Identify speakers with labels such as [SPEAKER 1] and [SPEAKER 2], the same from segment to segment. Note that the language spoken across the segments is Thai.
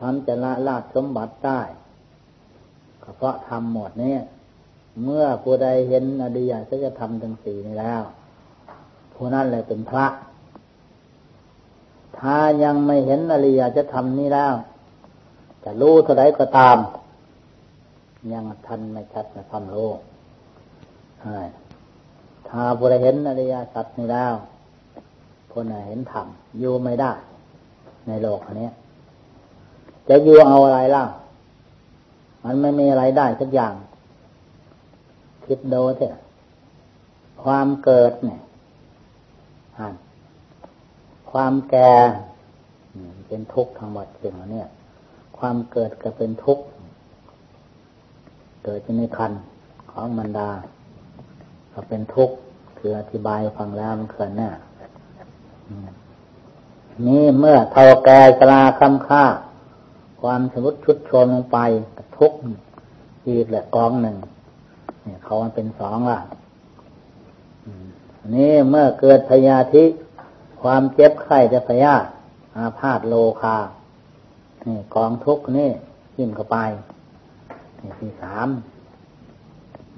[SPEAKER 1] ทำจะละลาดสมบัติได้ก็เพราะทำหมดนี้เมื่อผู้ใดเห็นอดียสัจธรรมทั้งสี่นี้แล้วผู้นั้นเลยเป็นพระ ถ้ายังไม่เห็นอริยจะทำนี้แล้วจะรู้เท่าไรก็ตาม ยังทันไม่ชัดนะทำรู้ถ้าผู้ใดเห็นอริยสัจนี้แล้วผู้นั้นเห็นธรรมอยู่ไม่ได้ ในโลกนี้ จะอยู่เอาอะไรล่ะ มันไม่มีอะไรได้สักอย่าง คิดดูเถอะความเกิดเนี่ยความแก่เป็นทุกข์ทั้งหมดสิ่งนี้ความเกิดก็เป็นทุกข์ เกิดในคันของมันดา ก็เป็นทุกข์คืออธิบายฟังแล้วมันเขินแน่นี่เมื่อเท่าแก่ชราคำค่า ความสมุดชุดชนลงไปทุกข์อีกแหละกองหนึ่งเนี่ยเขามันเป็นสองล่ะนี่เมื่อเกิดพยาธิความเจ็บไข้จะพยาอาพาธโลคานี่กองทุกข์นี่ยิ่งเข้าไปนี่ที่สาม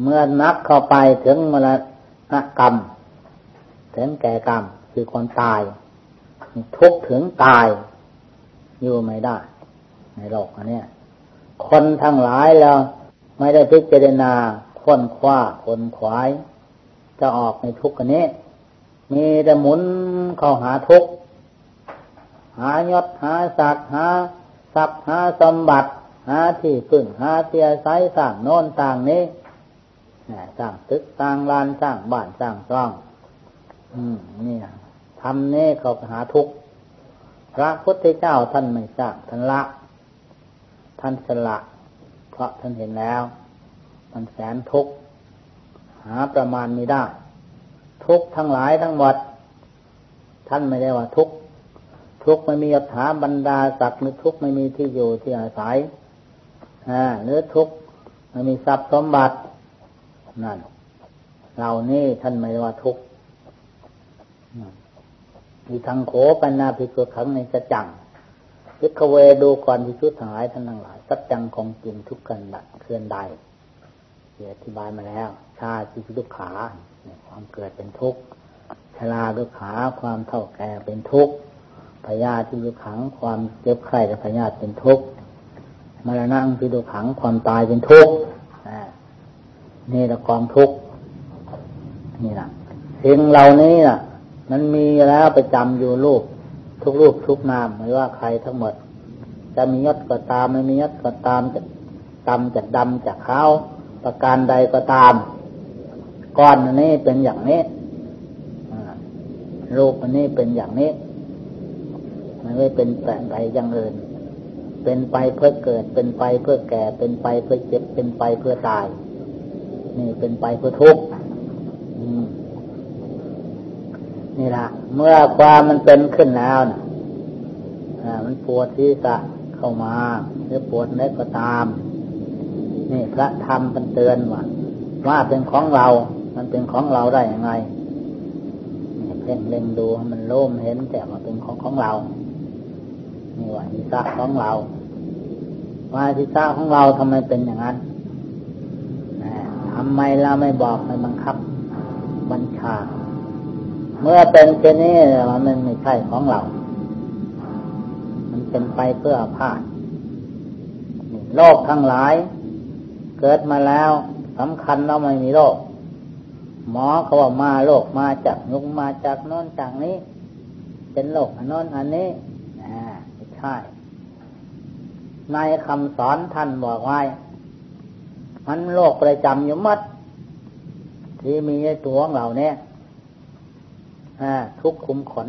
[SPEAKER 1] เมื่อนักเข้าไปถึงมรณกรรม ถึงแก่กรรมคือคนตาย ทุกถึงตาย อยู่ไม่ได้ ในโลกอันนี้คนทั้งหลายแล้วไม่ได้พิจารณาค้นคว้าคนขวาย จะออกในทุกข์อันนี้ มีแต่หมุนเข้าหาทุกข์หายศหาศักดิ์หาทรัพย์หาสมบัติ หาที่พึ่งหาเสียไซสร้างโน่นต่างนี้สร้างตึกสร้างลานสร้างบ้านสร้างซ่อง อืมนี่ทำนี่เขาหาทุกข์พระพุทธเจ้าท่านไม่สร้างท่านละ ท่านสละ เพราะท่านเห็นแล้ว มันแสนทุกข์หาประมาณไม่ได้ ทุกทั้งหลายทั้งหมด ท่านไม่ได้ว่าทุกทุกไม่มียถาบรรดาศักดิ์หรือทุกไม่มีที่อยู่ที่อาศัยอ่าหรือทุกไม่มีทรัพย์สมบัตินั่นเรานี่ท่านไม่ได้ว่าทุกมีทางโขปัญนาภิกษุขังในสจัง พิกเวดูก่อนพิชุทั้งหลายท่านทั้งหลายสัจจังของจริงทุกกันดัเคลื่อนใดอธิบายมาแล้ว ชาติทุกขาความเกิดเป็นทุกข์ชราดุขาความเท่าแก่เป็นทุกข์พยาธิดุขังความเจ็บไข้และพยาธิเป็นทุกข์มรณะพิดุขังความตายเป็นทุกข์นี่ละกองทุกข์นี่นะสิ่งเหล่านี้น่ะมันมีแล้วไปจำอยู่รูป ทุกรูปทุกนามไม่ว่าใครทั้งหมด จะมียศก็ตามไม่มียศก็ตามจะดำจะดำจะขาวประการใดก็ตามก้อนอันนี้เป็นอย่างนี้รูปอันนี้เป็นอย่างนี้ มันไม่เป็นแปลงใดอย่างอื่นเป็นไปเพื่อเกิด เป็นไปเพื่อแก่ เป็นไปเพื่อเจ็บ เป็นไปเพื่อตาย นี่เป็นไปเพื่อทุกข์ นี่ละเมื่อความมันเป็นขึ้นแล้วนะมันปวดที่สะเข้ามาหรือปวดเล็กก็ตาม นี่พระธรรมเป็นเตือนว่าว่าเป็นของเรา มันเป็นของเราได้ยังไงเพ่งเล็งดูมันโล่มเห็นแต่ว่าเป็นของของเรา นี่ว่าทิศะของเรา ว่าทิศะของเราทำไมเป็นอย่างนั้นทำไมเราไม่บอกไม่บังคับ บัญชา เมื่อเป็นเช่นนี้มันไม่ใช่ของเรา มันเป็นไปเพื่อพาดโลกทั้งหลาย เกิดมาแล้วสำคัญเราไม่มีโรคหมอเขาว่ามาโรคมาจากนุงมาจากโน้นจากนี้ เป็นโรคอันโน้นอันนี้อ่าไม่ใช่ในคำสอนท่านบอกไว้มันโรคประจำอยู่มัดที่มีในตัวของเราเนี่ย ทุกคุมขน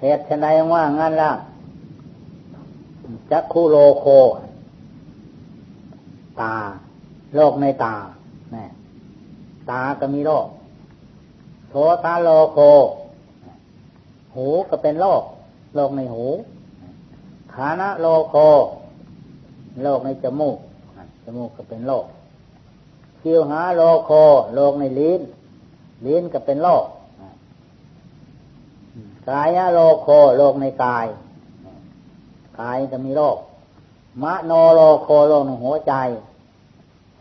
[SPEAKER 1] เหตุชนใดว่างั้นล่ะจักคูโลโค ตา โรคในตาตาก็มีโรคโสตาโลโค หูก็เป็นโรคโรคในหูขานะโลโคโรคในจมูกจมูกก็เป็นโรคคิวหาโลโคโรคในลิ้น ลิ้นก็เป็นโรคกายโลโคโรคในกาย กายจะมีโรคมโนโลโคโลกในหัวใจ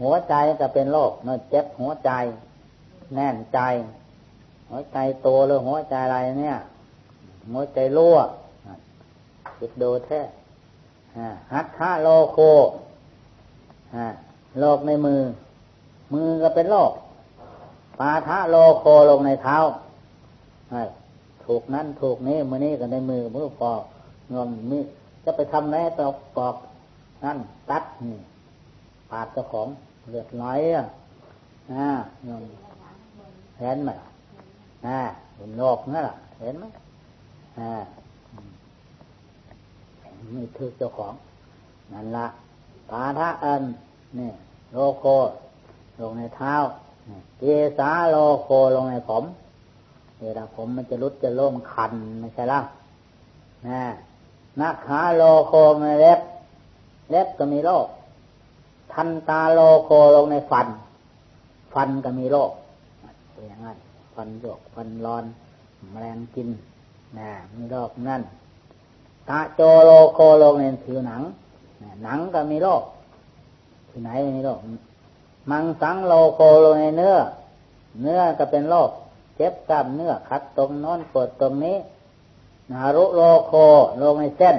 [SPEAKER 1] หัวใจจะเป็นโรคเนื้อเจ็บหัวใจ แน่นใจ หัวใจโตหรือหัวใจอะไรเนี่ย หัวใจรั่วคิดดูแท้ฮัตทะโลโคโรคในมือ มือก็เป็นโรค ปาทะโลโคลงในเท้าถูกนั้นถูกนี้มือนี้ก็ในมือมือพองอมมีจะไปทำไหนตอกปอกนั่นตัดนี่ปาดเจ้าของเลือดไหลอะอ่างอมเห็นไหมอ่าเป็นโรคนั่นแหละเห็นไหมอ่านี่ถือเจ้าของนั่นละปาทะอันนี่โลโคลงในเท้า เกสาโลโคลงในผมเวลาผมมันจะรุดจะโล่งคันไม่ใช่ล่ะนะนักขาโลโคในเล็บ เล็บก็มีโรค ทันตาโลโคลงในฟัน ฟันก็มีโรคเป็นอย่างนั้นฟันโยกฟันร้อน แมลงกินนะมีโรคนั่นตาโจโลโคลงในผิวหนังหนังก็มีโรคที่ไหนมีโรค มังสังโลโคโลในเนื้อ เนื้อก็เป็นโรคเจ็บกล้ามเนื้อคัดตรงน้นปวดตรงนี้นารุโลโคโลงในเส้น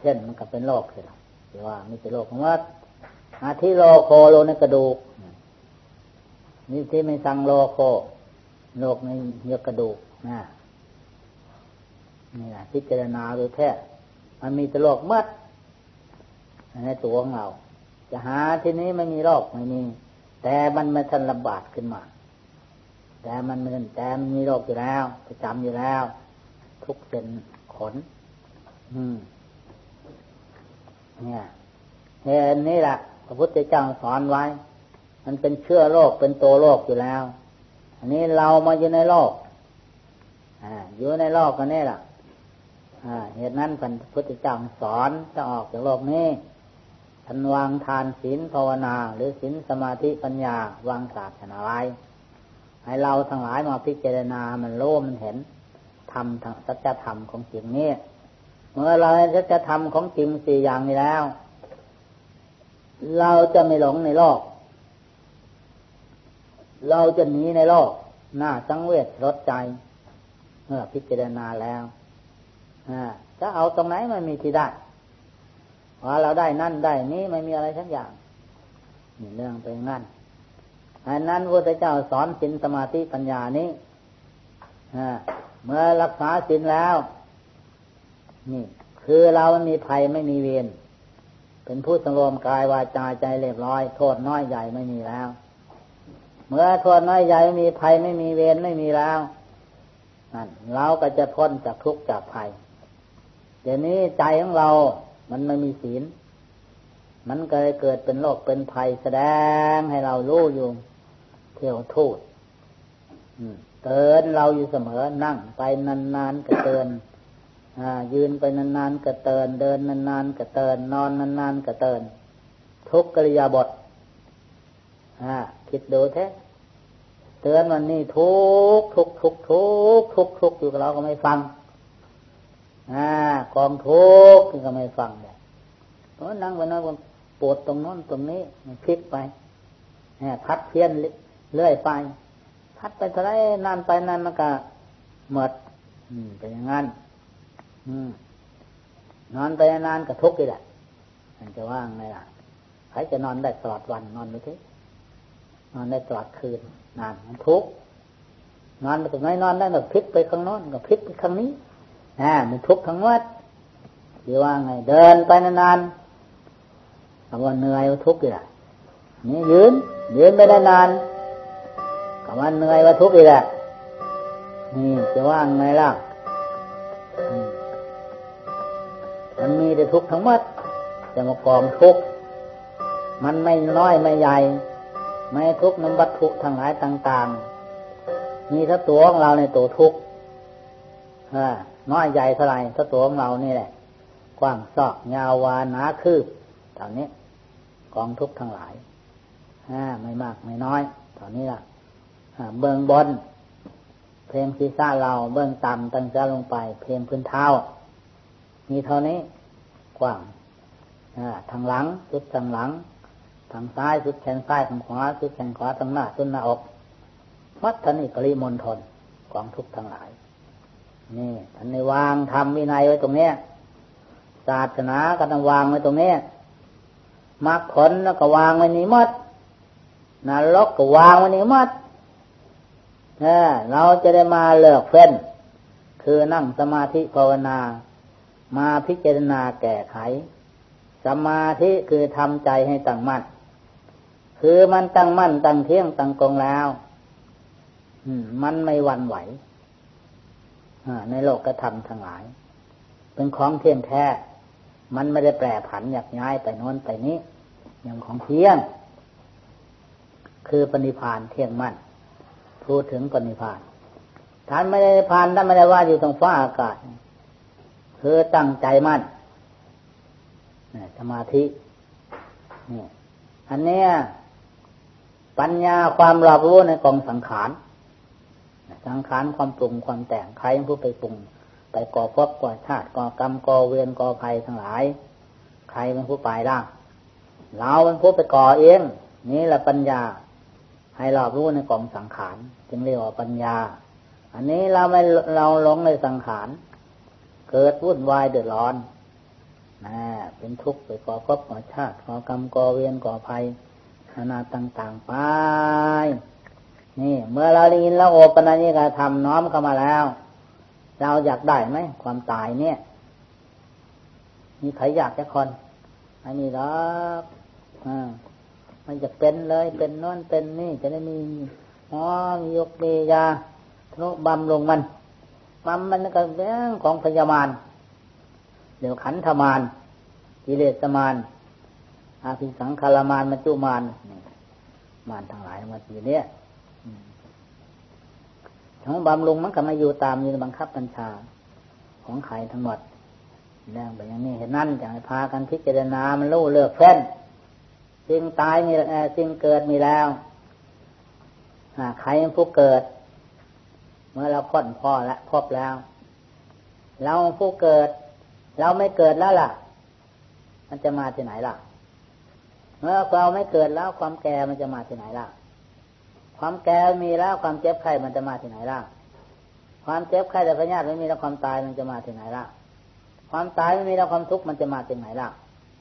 [SPEAKER 1] เส้นมันก็เป็นโรคเลยที่ว่ามีแต่โรคของว่าอาทิโลโคโลในกระดูกนี่ที่ไม่สังโลโคโรคในเนื้อกระดูกนะนี่แหละพิจารณาโดยแท้มันมีแต่โรคมัดในตัวของเรา จะหาที่นี้ไม่มีโรคไม่มี แต่มันไม่ทันระบาดขึ้นมา แต่มันมันแต่มันมีโรคอยู่แล้วประจำอยู่แล้ว ทุกเป็นขน อืม เนี่ยเห็นนี่แหละพระพุทธเจ้าสอนไว้ มันเป็นเชื้อโรคเป็นตัวโรคอยู่แล้ว อันนี้เรามาอยู่ในโลกอ่าอยู่ในโลกกันนี่แหละอ่าเหตุนั้นพระพุทธเจ้าสอนจะออกจากโลกนี้ ท่านวางทานศีลภาวนา หรือศีลสมาธิปัญญา วางศาสนาไว้ให้เราทั้งหลายมาพิจารณามันรู้มันเห็นทำทางสัจธรรมของจริงนี้เมื่อเราสัจธรรมของจริงสี่อย่างนี้แล้ว เราจะไม่หลงในโลก เราจะหนีในโลกหน้าสังเวชรสใจ เมื่อพิจารณาแล้วจะเอาตรงไหนมันมีที่ได้ ว่าเราได้นั่นได้นี้ไม่มีอะไรทั้งอย่างนี่เรื่องเป็นงั้นอันนั้นพระเจ้าสอนสินสมาธิปัญญานี้เมื่อรักษาสินแล้ว นี่ คือเรามีภัยไม่มีเวรเป็นผู้สงบกายวาจาใจเรียบร้อย โทษน้อยใหญ่ไม่มีแล้ว เมื่อโทษน้อยใหญ่ไม่มีภัยไม่มีเวรไม่มีแล้วนั่นเราก็จะพ้นจากทุกข์จากภัยเดี๋ยวนี้ใจของเรา มันไม่มีศีล มันก็เลยเกิดเป็นโรคเป็นภัยแสดงให้เรารู้อยู่ เที่ยวทูดเตือนเราอยู่เสมอนั่งไปนานๆก็เตือนยืนไปนานๆก็เตือนเดินนานๆก็เตือนนอนนานๆก็เตือนทุกกริยาบทคิดดูแท้เตือนวันนี้ทุกทุกทุกทุกทุกทุกอยู่กับเราก็ไม่ฟัง อกองทุกข์ก็ไม่ฟังเลยเพราะนั่งไปนั่งปวดตรงน้นตรงนี้พลิกไปพัดเพี้ยนเรื่อยไป พัดไปเท่าไรนานไปนานมันก็หมดเป็นอย่างนั้นนอนไปนานก็ทุกข์อีกแหละมันจะว่างไงล่ะใครจะนอนได้ตลอดวันนอนไม่ถึงนอนได้ตลอดคืน นานมันทุกข์นอนไปตรงไหนนอนได้ก็พลิกไปข้างโน้นก็พลิกไปข้างนี้ อ่ามันทุกข์ทั้งหมดหรือว่าไง เดินไปนานๆคำว่าเหนื่อยว่าทุกข์อีกแหละนี่ยืน ยืนไปได้นานคำว่าเหนื่อยว่าทุกข์อีกแหละนี่จะว่าไงล่ะมันมีแต่ทุกข์ทั้งหมดจะมากองทุกข์มันไม่น้อยไม่ใหญ่ ไม่ทุกข์นั้นวัตถุทั้งหลายต่าง ๆ มีถ้าตัวของเราในตัวทุกข์ น้อยใหญ่เท่าไรถ้าตัวของเรานี่แหละ กว้างซอกยาววานาคืบตอนนี้กองทุกทั้งหลายไม่มากไม่น้อยตอนนี้ล่ะเบื้องบน เพลงศีรษะเราเบื้องต่ำตั้งใจลงไป เพลงพื้นเท้ามมีเท่านี้กว้างทางหลังสุดทางหลัง ทางซ้ายสุดแขนซ้ายทางขวาสุดแขนขวาทางหน้าสุดหน้าอกมัดทนิกริมนทนกองทุกทั้งหลาย นี่ท่านในวางทำวินัยไว้ตรงเนี้ยศาสนาก็ต้องวางไว้ตรงนี้มรรคผลก็วางไว้นี้มัดนรกก็วางไว้นี้มัดเเราจะได้มาเลือกเฟ้นคือนั่งสมาธิภาวนา มาพิจารณาแก้ไข สมาธิคือทำใจให้ตั้งมั่นคือมันตั้งมั่นตั้งเที่ยงตั้งกงแล้วมันไม่หวั่นไหว ในโลกกระทำทั้งหลาย เป็นของเที่ยงแท้ มันไม่ได้แปรผันอยากย้ายไปโน้นไปนี้ อย่างของเที่ยง คือปณิพานเที่ยงมั่น พูดถึงปณิพานท่านไม่ได้พานท่านไม่ได้ว่าอยู่ตรงฟ้าอากาศ คือตั้งใจมั่นสมาธินี่อันเนี้ยปัญญาความรับรู้ในกองสังขาร สังขารความปรุงความแต่งใครผู้ไปปรุง ไปก่อภพก่อชาติก่อกรรมก่อเวรก่อภัยทั้งหลาย ใครเป็นผู้ไปล่างเราเป็นผู้ไปก่อเองนี่แหละปัญญา ให้เรารู้ในกองสังขารจึงเรียกว่าปัญญา อันนี้เราไม่เราหลงในสังขารเกิดวุ่นวายเดือดร้อนนะเป็นทุกข์ไปก่อภพก่อชาติก่อกรรมก่อเวรก่อภัยนานาต่างๆไป นี่ เมื่อเราได้ยินแล้วโอปัญญิกาทำน้อมเข้ามาแล้ว เราอยากได้ไหมความตายเนี่ย มีใครอยากจะคนไม่มีหรอกอ่ามันจะเป็นเลยเป็นนอนเป็นนี่จะได้มีอ๋อมียกมียาทนุบำลงมันบำมันก็เรื่องของพยามารเดี๋ยวขันธมารกิเลสมารอาภิสังขารมารมัจจุมารมารทั้งหลายมาทีเนี้ย ของบำรุงมันก็มาอยู่ตามอยู่บังคับบัญชา ของไข่ทั้งหมดเรื่องแบบนี้เห็นนั่นจะพากันพิจารณา มันรู้เลือกเฟ้นสิ่งตายมีสิ่งเกิดมีแล้วใครผู้เกิด เมื่อเราพ้นพ่อและพบแล้ว เราผู้เกิด เราไม่เกิดแล้วล่ะ มันจะมาที่ไหนล่ะ เมื่อเราไม่เกิดแล้วความแก่มันจะมาที่ไหนล่ะ ความแก่มีแล้วความเจ็บไข้มันจะมาที่ไหนล่ะ ความเจ็บไข้แต่พญาติไม่มีแล้วความตายมันจะมาที่ไหนล่ะ ความตายไม่มีแล้วความทุกข์มันจะมาที่ไหนล่ะ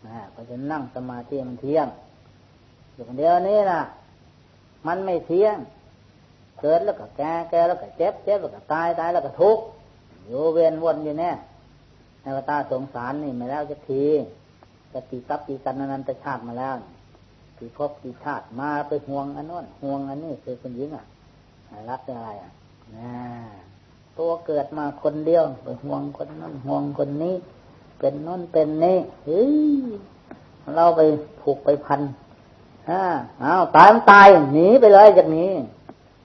[SPEAKER 1] นะเพราะฉะนั้นนั่งสมาธิมันเที่ยงอยู่คนเดียวนี้นะมันไม่เที่ยง เกิดแล้วก็แก่แก่แล้วก็เจ็บเจ็บแล้วก็ตายตายแล้วก็ทุกข์อยู่เวียนวนอยู่เนี่ยในวตาสงสารนี่มาแล้วจะทีจะตีกับตีกันนันตชาติมาแล้ว กี่พบกี่ชาติมาไปห่วงอันนู้นห่วงอันนี้คือคนหญิงอะรักอะไรอะนะตัวเกิดมาคนเดียวไปห่วงคนนั้นห่วงคนนี้ เป็นนู้นเป็นนี้เฮ้ยเราไปผูกไปพันอ่าเอาตายมันตายหนีไปเลยจากนี้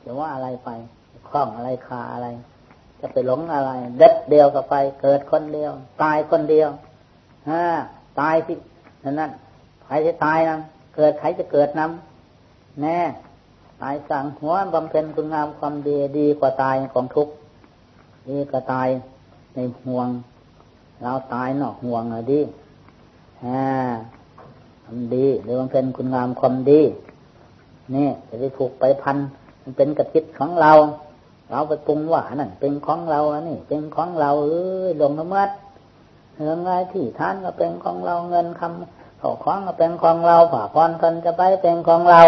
[SPEAKER 1] จะว่าอะไรไปคล้องอะไรคาอะไร จะไปหลงอะไร เด็ดเดียวกับไป เกิดคนเดียว ตายคนเดียวฮ่าตายที่นั่นนั่นใครจะตายนะ เกิดใครจะเกิดนำแน่ตายสั่งหัวบำเพ็ญคุณงามความดีดีกว่าตายของทุกข์ดีกว่าตายในห่วง เราตายนอกห่วงเลยดิฮ่าทำดีหรือบำเพ็ญคุณงามความดีนี่จะได้ถูกไปพันมันเป็นกระติดของเรา เราไปปรุงว่านั่นเป็นของเราอันนี้เป็นของเราเอ้ยลงน้ำมัดเงินไงที่ท่านก็เป็นของเราเงินคำ เข้าของเป็นของเราผ่าพรกันจะไปเป็นของเรา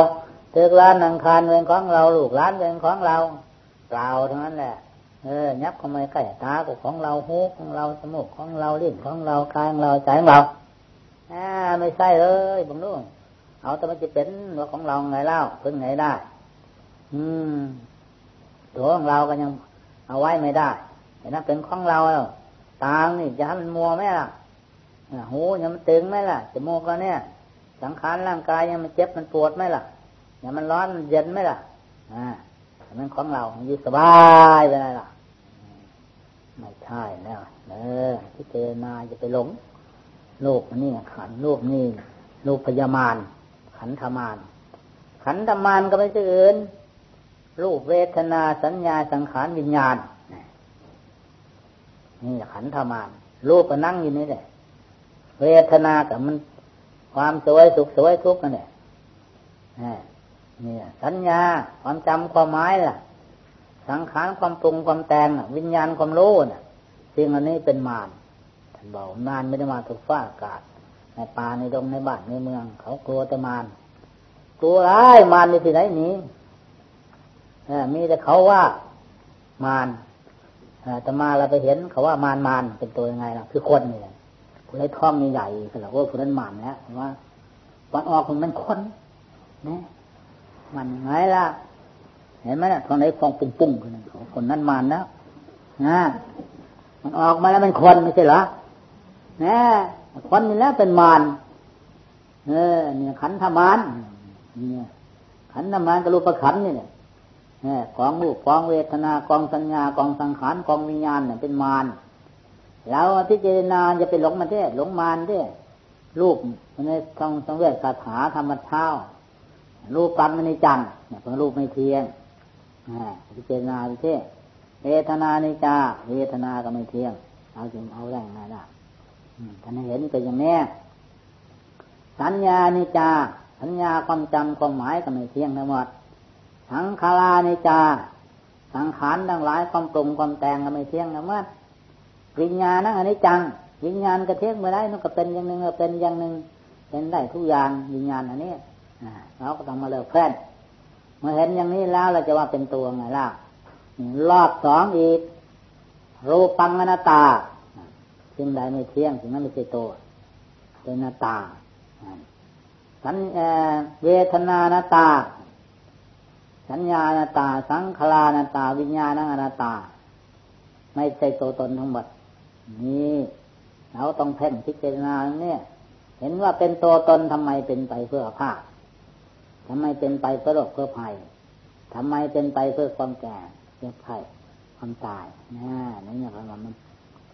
[SPEAKER 1] ตึกร้านนังคารเป็นของเราลูกร้านเป็นของเราเปล่าทั้งนั้นแหละเออยับเข้ามาใกล้ตาของเราหูของเราจมูกของเราลิ้นของเรากายของเราใจของเราอ่าไม่ใช่เลยบังลูกเอาแต่มันจะเป็นว่าของเราไงเล่าเพิ่งไงได้ อืม ตัวของเราก็ยังเอาไว้ไม่ได้เห็นนั้นเป็นของเราแล้วตานี่จะให้มันมัวไหมล่ะ หูยังมันตึงไหมล่ะจมูกก็เนี่ย สังขารร่างกายยังมันเจ็บมันปวดไหมล่ะยังมันร้อนมันเย็นไหมล่ะ อ่ามันของเราอยู่สบายไปไหนล่ะ ไม่ใช่แล้วเออที่เจนาจะไปหลงลูกนี่ขันลูกนี่ลูกพยามารขันธมารขันธมารก็ไม่ใช่อื่นรูปเวทนาสัญญาสังขารวิญญาณนี่ขันธมารรูปก็นั่งอยู่นี่แหละ เวทนากับมัน ความสวยสุขสวยทุกข์นั่นแหละเนี่ยสัญญาความจำความหมายล่ะ สังขารความปรุงความแต่งวิญญาณความรู้น่ะสิ่งอันนี้เป็นมารท่านบอกมารไม่ได้มาถูกฟ้าอากาศในป่าในดงในบ้านในเมือง เขากลัวแต่มารกลัวไรมารมีที่ไหนหนีมีแต่เขาว่ามารแต่มาเราไปเห็นเขาว่ามารมารเป็นตัวยังไงล่ะคือคนนี่แหละ ผู้ใดท้องใหญ่ๆเขาบอกว่าผู้นั้นมารแล้วว่าวันออกมันมันคนนะมันไงล่ะ เห็นไหมล่ะท้องไหนฟองปุ้งปุ้งคนนั้นมารแล้วนะมันออกมาแล้วมันคนไม่ใช่เหรอนะคนนี่แล้วเป็นมารเออเนี่ยขันธมารเนี่ยขันธมารกับรูปขันนี่เนี่ยกองรูปกองเวทนากองสัญญากองสังขารกองวิญญาณเนี่ยเป็นมาร แล้วพิจารณาจะไปหลงมันเด้หลงมารเด้รูปมันในทองสังเวชคาถาธรรมเท้ารูปปันมันในจังเนี่ยเป็นรูปไม่เที่ยงพิจารณาไปเท่เวทนาในจาเวทนาก็ไม่เที่ยงเอาจึงเอาได้ไงล่ะท่านเห็นก็อย่างนี้สัญญาในจาสัญญาความจำความหมายก็ไม่เที่ยงทั้งหมดสังขารานิจาสังขารทั้งหลายความปรุงความแต่งก็ไม่เที่ยงนะเมื่อ วิญญาณนั่งอันนี้จัง วิญญาณก็เทียงม่ได้มันก็เป็นอย่างหนึ่งก็เป็นอย่างหนึ่งเป็นได้ทุกอย่างวิญญาณอันนี้เราก็ต้องมาเลิกแพ้เมื่อเห็นอย่างนี้แล้วเราจะว่าเป็นตัวไงล่ะรอบสองอีกรูปังอนัตาสิ่งใดไม่เที่ยงสิ่งนั้นไม่ใช่ตัวเป็นอนัตาสัญเวทนานาตา สัญญาณตา สังขารนาตา วิญญาณอนาตา ไม่ใช่ตัวตนทั้งหมด นี่เราต้องเพ่งพิจารณาเนี่ยเห็นว่าเป็นตัวตนทำไมเป็นไปเพื่อภาคทำไมเป็นไปเพื่อโรคเพื่อภัยทำไมเป็นไปเพื่อความแก่เพื่อภัยความตายนะนี่อย่างไรมัน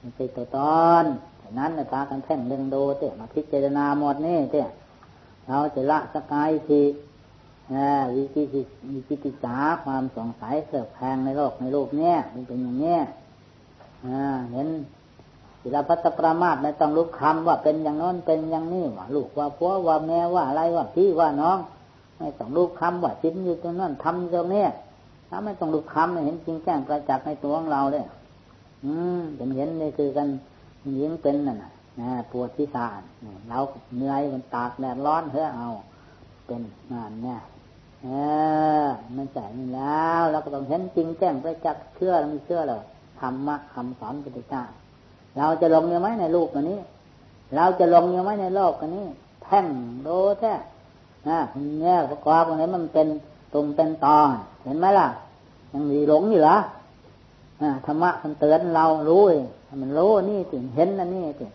[SPEAKER 1] มันเป็นตัวตนฉะนั้นในตากันเพ่งเล็งดูเตะมาพิจารณาหมดนี่เตะเราจะละสกายทีวิจิตวิจิติจาความสงสัยเสือกแพงในโลกในโลกเนี้ยมันเป็นอย่างเนี้ยเห็น ศิลปัตปรามาตไม่ต้องรู้คำว่าเป็นอย่างน้นเป็นอย่างนี้ว่าลูกว่าผัวว่าแม่ว่าอะไรว่าพี่ว่าน้อง ไม่ต้องรู้คำว่าชิ้นอยู่ตรงนั้นทำตรงนี้ถ้าไม่ต้องรู้คำเห็นจริงแจ้งประจักษ์ในตัวของเราเลยอืมเป็นเห็นนี่คือกันยิงเป็นน่ะนะปวดที่สานเราเหนื่อยมันตากแดดร้อนเฮ้อเอา เป็นงานเนี่ยเออมันใจนี่แล้ว เราก็ต้องเห็นจริงแจ้งไปจักเชื่อไม่เชื่อเลยธรรมะคำสอนพระเจ้า เราจะลงยังไหมในลูกอันนี้ เราจะลงยังไหมในโลกอันนี้ แท่งโดแท้นะเนี่ยประกอบตรงนี้มันเป็นตรงเป็นตอนเห็นไหมล่ะ ยังมีหลงอยู่เหรอธรรมะมันเตือนเรารู้มันรู้นี่สิเห็นนั่นนี่สิ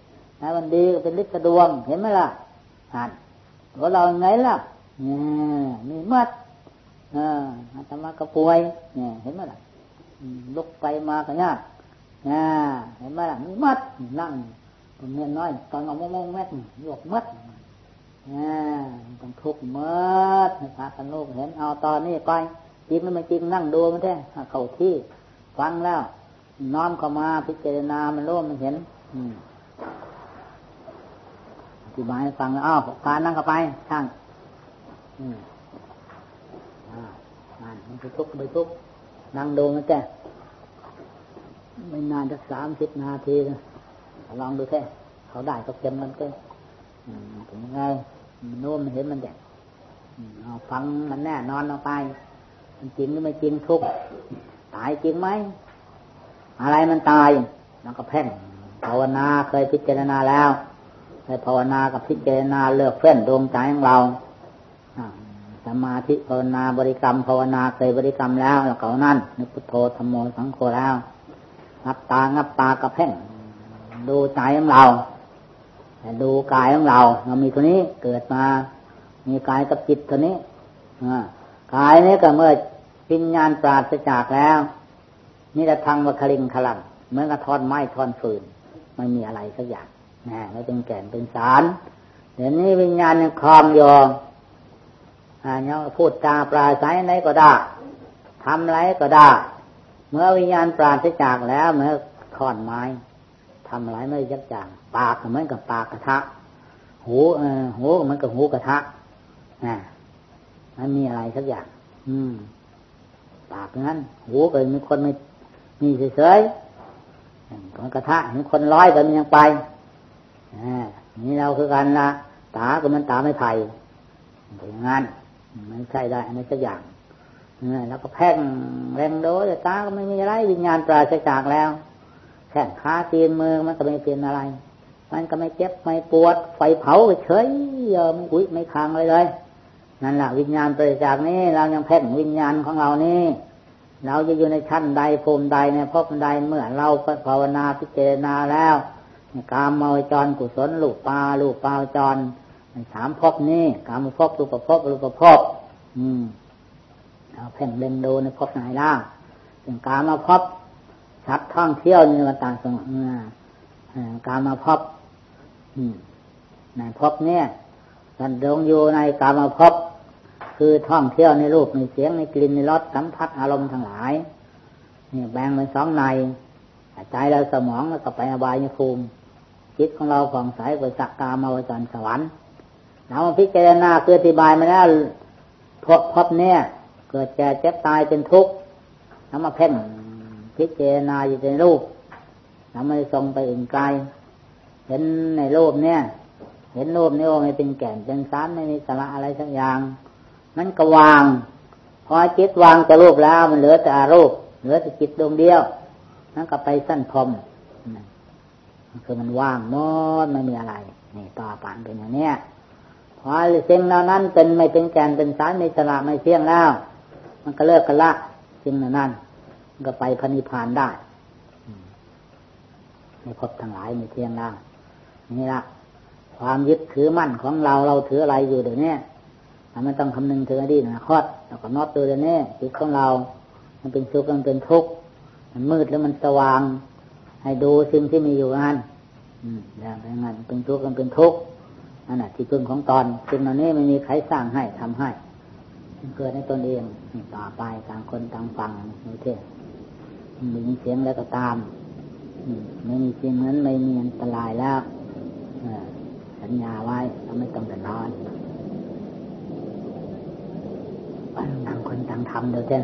[SPEAKER 1] นะมันดีก็เป็นฤทธิ์ดวง เห็นไหมล่ะหันว่าเราไงล่ะเนี่ยมีมัดอ่าธรรมะก็ป่วยเนี่ยเห็นไหมล่ะลุกไปมาก็ยาก เนี่ยเห็นไหมล่ะมีมัดนั่งตรงนี้น้อยตอนเอาโมงแม็ดยกมัดเนี่ยต้องทุกมัดให้พากันลูกเห็นเอาตอนนี้ไปจริงหรือไม่จริงนั่งดูมันแท้เข้าที่ฟังแล้ว น้อมเข้ามาพิจารณามันรู้มันเห็น อืมอธิบายฟังแล้วอ้าวกานั่งเข้าไปช่างอืมอ่ามันไปทุกไปทุกนั่งดูมันแก่ ไม่นานจะสามสิบนาทีนะลองดูแค่เขาได้ก็เต็มมันก็เป็นยังไงมันนู้มมันเห็นมันแก่ฟังมันแน่นอนเอาไป มันจริงหรือไม่จริงทุกตายจริงไหม อะไรมันตายแล้วก็แพ่งภาวนาเคยพิจารณาแล้วเคยภาวนากับพิจารณาเลือกเพื่อนดวงใจของเราสมาธิภาวนาบริกรรมภาวนาเคยบริกรรมแล้วแล้วเขานั่นนึกพุทโธธรรมโมสังโฆแล้ว งับตางับตากระเพ่งดูใจของเราดูกายของเราเรามีตัวนี้เกิดมา มีกายกับจิตตัวนี้กายนี้ก็เมื่อปิญญาณปราศจากแล้วนี่จะทางวัคลิงขลังเหมือนกับทอนไม้ทอนฟืนไม่มีอะไรสักอย่างนะไม่เป็นแก่นเป็นสารเดี๋ยวนี้วิญญาณยังคลองยงอ่าเนี่ยพูดจาปราศัยไหนก็ได้ทำไรก็ได้ เมื่อวิญญาณปราศจากแล้วเมื่อถอนไม้ทำอะไรไม่ยักอย่างปากเหมือนกับปากกระทะ หูเออหูมันกับหูกระทะนะมันมีอะไรสักอย่าง อืม ปากนั้น หูก็มีคนไม่มีเฉยๆคนกระทะเห็นคนร้อยกันยังไปอ่านี่เราคือกันละตาก็มันตาไม่ไผ่อย่างนั้นไม่ใช่ได้อันนี้สักอย่าง แล้วก็แพ่งแรงโดยตาก็ไม่มีอะไรวิญญาณปราศจากแล้วแข้งขาตีนมือมันก็ไม่เป็นอะไร มันก็ไม่เจ็บไม่ปวด ไฟเผาเฉยเยอไม่อุ้ยไม่ค้างเลยเลย นั่นแหละวิญญาณปราศจากนี้เรายังแพ่งวิญญาณของเรานี่เราจะอยู่ในชั้นใดภูมิใดในภพใดเมื่อเราภาวนาพิจารณาแล้วกามเมาจรกุศลลูกปลาลูกปลาจรสามภพนี้กามภพรูปภพรูปภพอืม เราเพ่งเล็งดูในภพไหนล่ะเป็นกามาภพชัดท่องเที่ยวในวันต่างสมกามาภพในภพเนี่ยท่านดงอยู่ในกามาภพคือท่องเที่ยวในรูปในเสียงในกลิ่นในรสสัมผัสอารมณ์ทั้งหลายนี่แบ่งเป็นสองในใจเราสมองแล้วก็ไปอบายภูมิจิตของเราผ่องใสไปสักกามาวจรสวรรค์เราพิจารณาคืออธิบายมาแล้วพบพบเนี่ย เกิดแก่เจ็บตายเป็นทุกข์นำมาเพ่งพิจารณาอยู่ในรูปนำมาส่งไปอื่นไกล เห็นในรูปเนี่ย เห็นรูปนี่ว่าไม่เป็นแก่นเป็นสารไม่มีสาระอะไรสักอย่าง มันก็วาง พอจิตวางจะรูปแล้ว มันเหลือแต่อารูป เหลือแต่จิตดวงเดียวนั่นก็ไปสั้นพรมคือมันว่างหมดไม่มีอะไร นี่ต่อปานเป็นอย่างเนี้ยพอสิ่งเหล่านั้นเป็นไม่เป็นแก่นเป็นสารไม่สละไม่เที่ยงแล้ว มันก็เลิกกันละสิ่งนั้นก็ไปพันิพานได้ไม่พบทั้งหลายม่เที่ยงแล้วนี่ละความยึดถือมั่นของเราเราถืออะไรอยู่เดี๋ยวนี้มันต้องคำนึงถึงอดีตนะคตแล้วก็นอตตัวเดี๋ยวนี้จิตของเรา มันเป็นสุขมันเป็นทุกข์มันมืดแล้วมันสว่าง ให้ดูสิ่งที่มีอยู่นั่นอย่างนั้นเป็นทุกข์มันเป็นทุกข์นั่นแหะที่พึ่งของตอนสิ่งเหล่านี้ไม่มีใครสร้างให้ทำให้ เกิดในตนเองต่อไปต่างคนต่างฟังนี่เท่มีเสียงแล้วก็ตามไม่มีเสียงนั้นไม่มีอันตรายแล้วสัญญาไว้เราไม่ต้องเดือดร้อนต่างคนต่างทำเดี๋ยวเจ้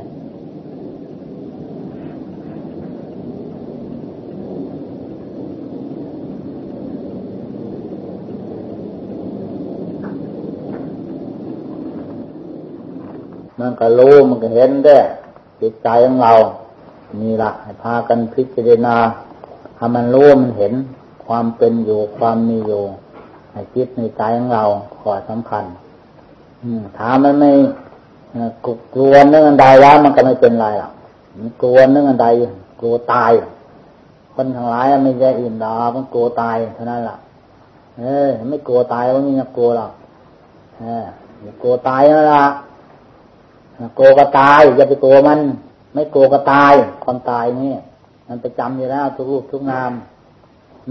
[SPEAKER 1] มันก็รู้มันก็เห็นได้จิตใจของเรานี่ละให้พากันพิจารณาถ้ามันรู้มันเห็นความเป็นอยู่ความมีอยู่ในจิตในใจของเราขอสำคัญถ้ามันไม่กลัวเรื่องอันใดแล้วมันก็ไม่เป็นไรหรอกมันกลัวเรื่องอันใดกลัวตาย คนทั้งหลายไม่ใช่อื่นดอกมันกลัวตายเท่านั้นแหละเออไม่กลัวตายมันไม่กลัวหรอกเออกลัวตายนั่นแหละ โกก็ตายอย่าไปโกมัน ไม่โกก็ตายความตายนี่มันไปจำอยู่แล้วทุกรูปทุกนาม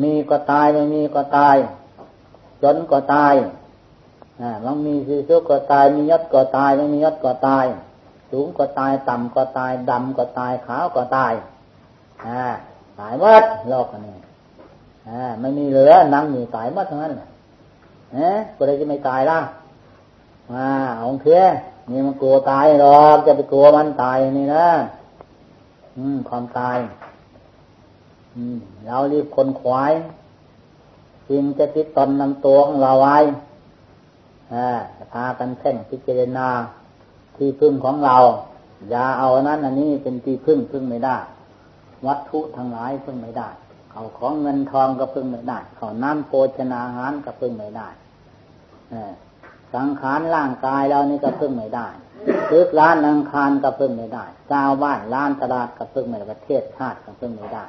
[SPEAKER 1] มีก็ตายไม่มีก็ตาย จนก็ตายมันมีสีสุก็ตาย มียศก็ตาย ไม่มียศก็ตาย สูงก็ตายต่ำก็ตายดำก็ตายขาวก็ตายอตายหมดโลกนี้ไม่มีเหลือนั่งมีตายหมดทั้งนั้นเอ๊ะก็เลยจะไม่ตายล่ะมาองเทีย นี่มันกลัวตายหรอกจะไปกลัวมันตายนี่นะอืม ความตาย อืมเรารีบคนควายสิ่งจะติดตนนำตัวของเราไว้พากันเพ่งพิจารณาที่พึ่งของเรา อย่าเอานั้นอันนี้เป็นที่พึ่งพึ่งไม่ได้ วัตถุทั้งหลายพึ่งไม่ได้เขาของเงินทองก็พึ่งไม่ได้เขาน้ำโภชนาอาหารก็พึ่งไม่ได้ สังขารร่างกายเรานี่ก็พึ่งไม่ได้ตึกร้านอังคารก็พึ่งไม่ได้เจ้าบ้านร้านตลาดก็พึ่งไม่ได้ประเทศชาติก็พึ่งไม่ได้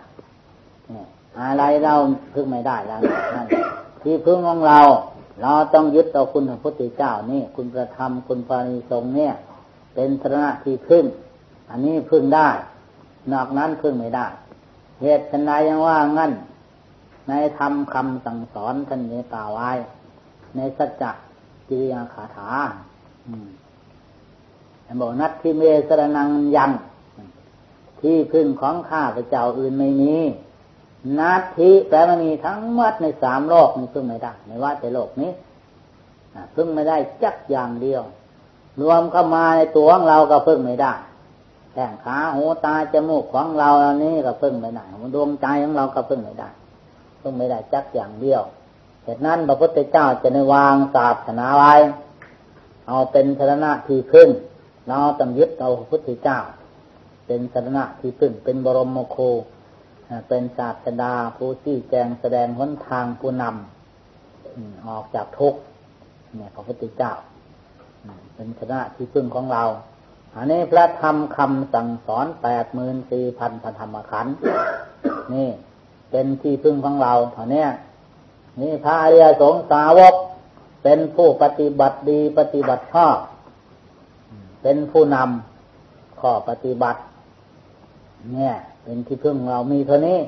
[SPEAKER 1] อะไรเราพึ่งไม่ได้แล้วนั่นที่พึ่งของเรา เราต้องยึดเอคุณพระพุทธเจ้านี่ คุณประธรรมคุณปาณิสงเนี่ย เป็นสระที่พึ่ง อันนี้พึ่งได้ นอกนั้นพึ่งไม่ได้ เหตุฉันใดยังว่างั้น ในธรรมคำสั่งสอนท่านนี้กล่าวไว้ ในสัจจะ จิริยาขาถาบอกนัดที่เมสรนังยัง ที่พึ่งของข้าพระเจ้าอื่นไม่มีนาทีแปลมันมีทั้งหมดในสามโลกนี่พึ่งไม่ได้ไม่ว่าแต่โลกนี้พึ่งไม่ได้จักอย่างเดียว รวมเข้ามาในตัวของเราก็พึ่งไม่ได้แข้งขาหูตาจมูกของเราเหล่านี้ก็พึ่งไม่ได้ดวงใจของเราก็พึ่งไม่ได้พึ่งไม่ได้จักอย่างเดียว เหตุนั้นพระพุทธเจ้าจะในวางศาสนาไว้ เอาเป็นสรณะที่พึ่งเราต้องยึดเอาพระพุทธเจ้า เป็นสรณะที่พึ่งเป็นบรมโคเป็นศาสดาผู้ที่แจงแสดงหนทางผู้นำออกจากทุกข์เนี่ยพระพุทธเจ้า เป็นชนะที่พึ่งของเรา อันนี้พระธรรมคำสั่งสอนแปดหมื่นสี่พันพระธรรมขันธ์นี่ เป็นที่พึ่งของเราเท่านี้ นี่พระอริยสงสาวก เป็นผู้ปฏิบัติดีปฏิบัติชอบเป็นผู้นำข้อปฏิบัติ เนี่ย เป็นที่พึ่งเรามีเท่านี้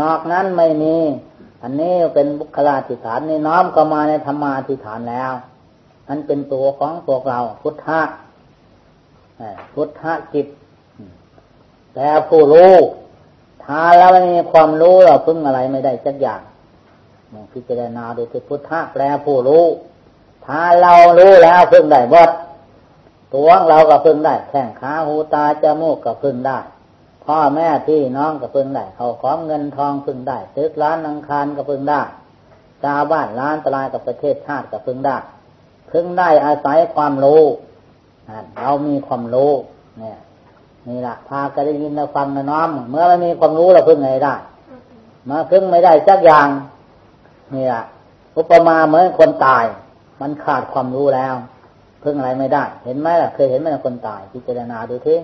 [SPEAKER 1] นอกนั้นไม่มี อันนี้เป็นบุคลาธิฐานในน้อมก็มาในธรรมาธิฐานแล้วนั่นเป็นตัวของพวกเรา พุทธะพุทธะจิตแต่ผู้รู้ถ้าเราไม่มีความรู้เราพึ่งอะไรไม่ได้สักอย่าง พิจารณาโดูที่พุทธะแปลผู้รู้ ถ้าเรารู้แล้วพึ่งได้หมดตัวเราก็พึ่งได้ แข้งขาหูตาจมูกก็พึ่งได้ พ่อแม่พี่น้องก็พึ่งได้เขาของเงินทองพึ่งได้ตึกร้านนังคารก็พึ่งได้ชาวบ้านร้านตลาดกับประเทศชาติก็พึ่งได้ พึ่งได้อาศัยความรู้เรามีความรู้ เนี่ยนี่แหละพากันได้ยินได้ฟังนะน้อม เมื่อเรามีความรู้เราพึ่งไงได้ มาพึ่งไม่ได้สักอย่าง นี่แหละอุปมาเหมือนคนตาย มันขาดความรู้แล้ว พึ่งอะไรไม่ได้ เห็นไหมล่ะ เคยเห็นไหมคนตายพิจารณาดูที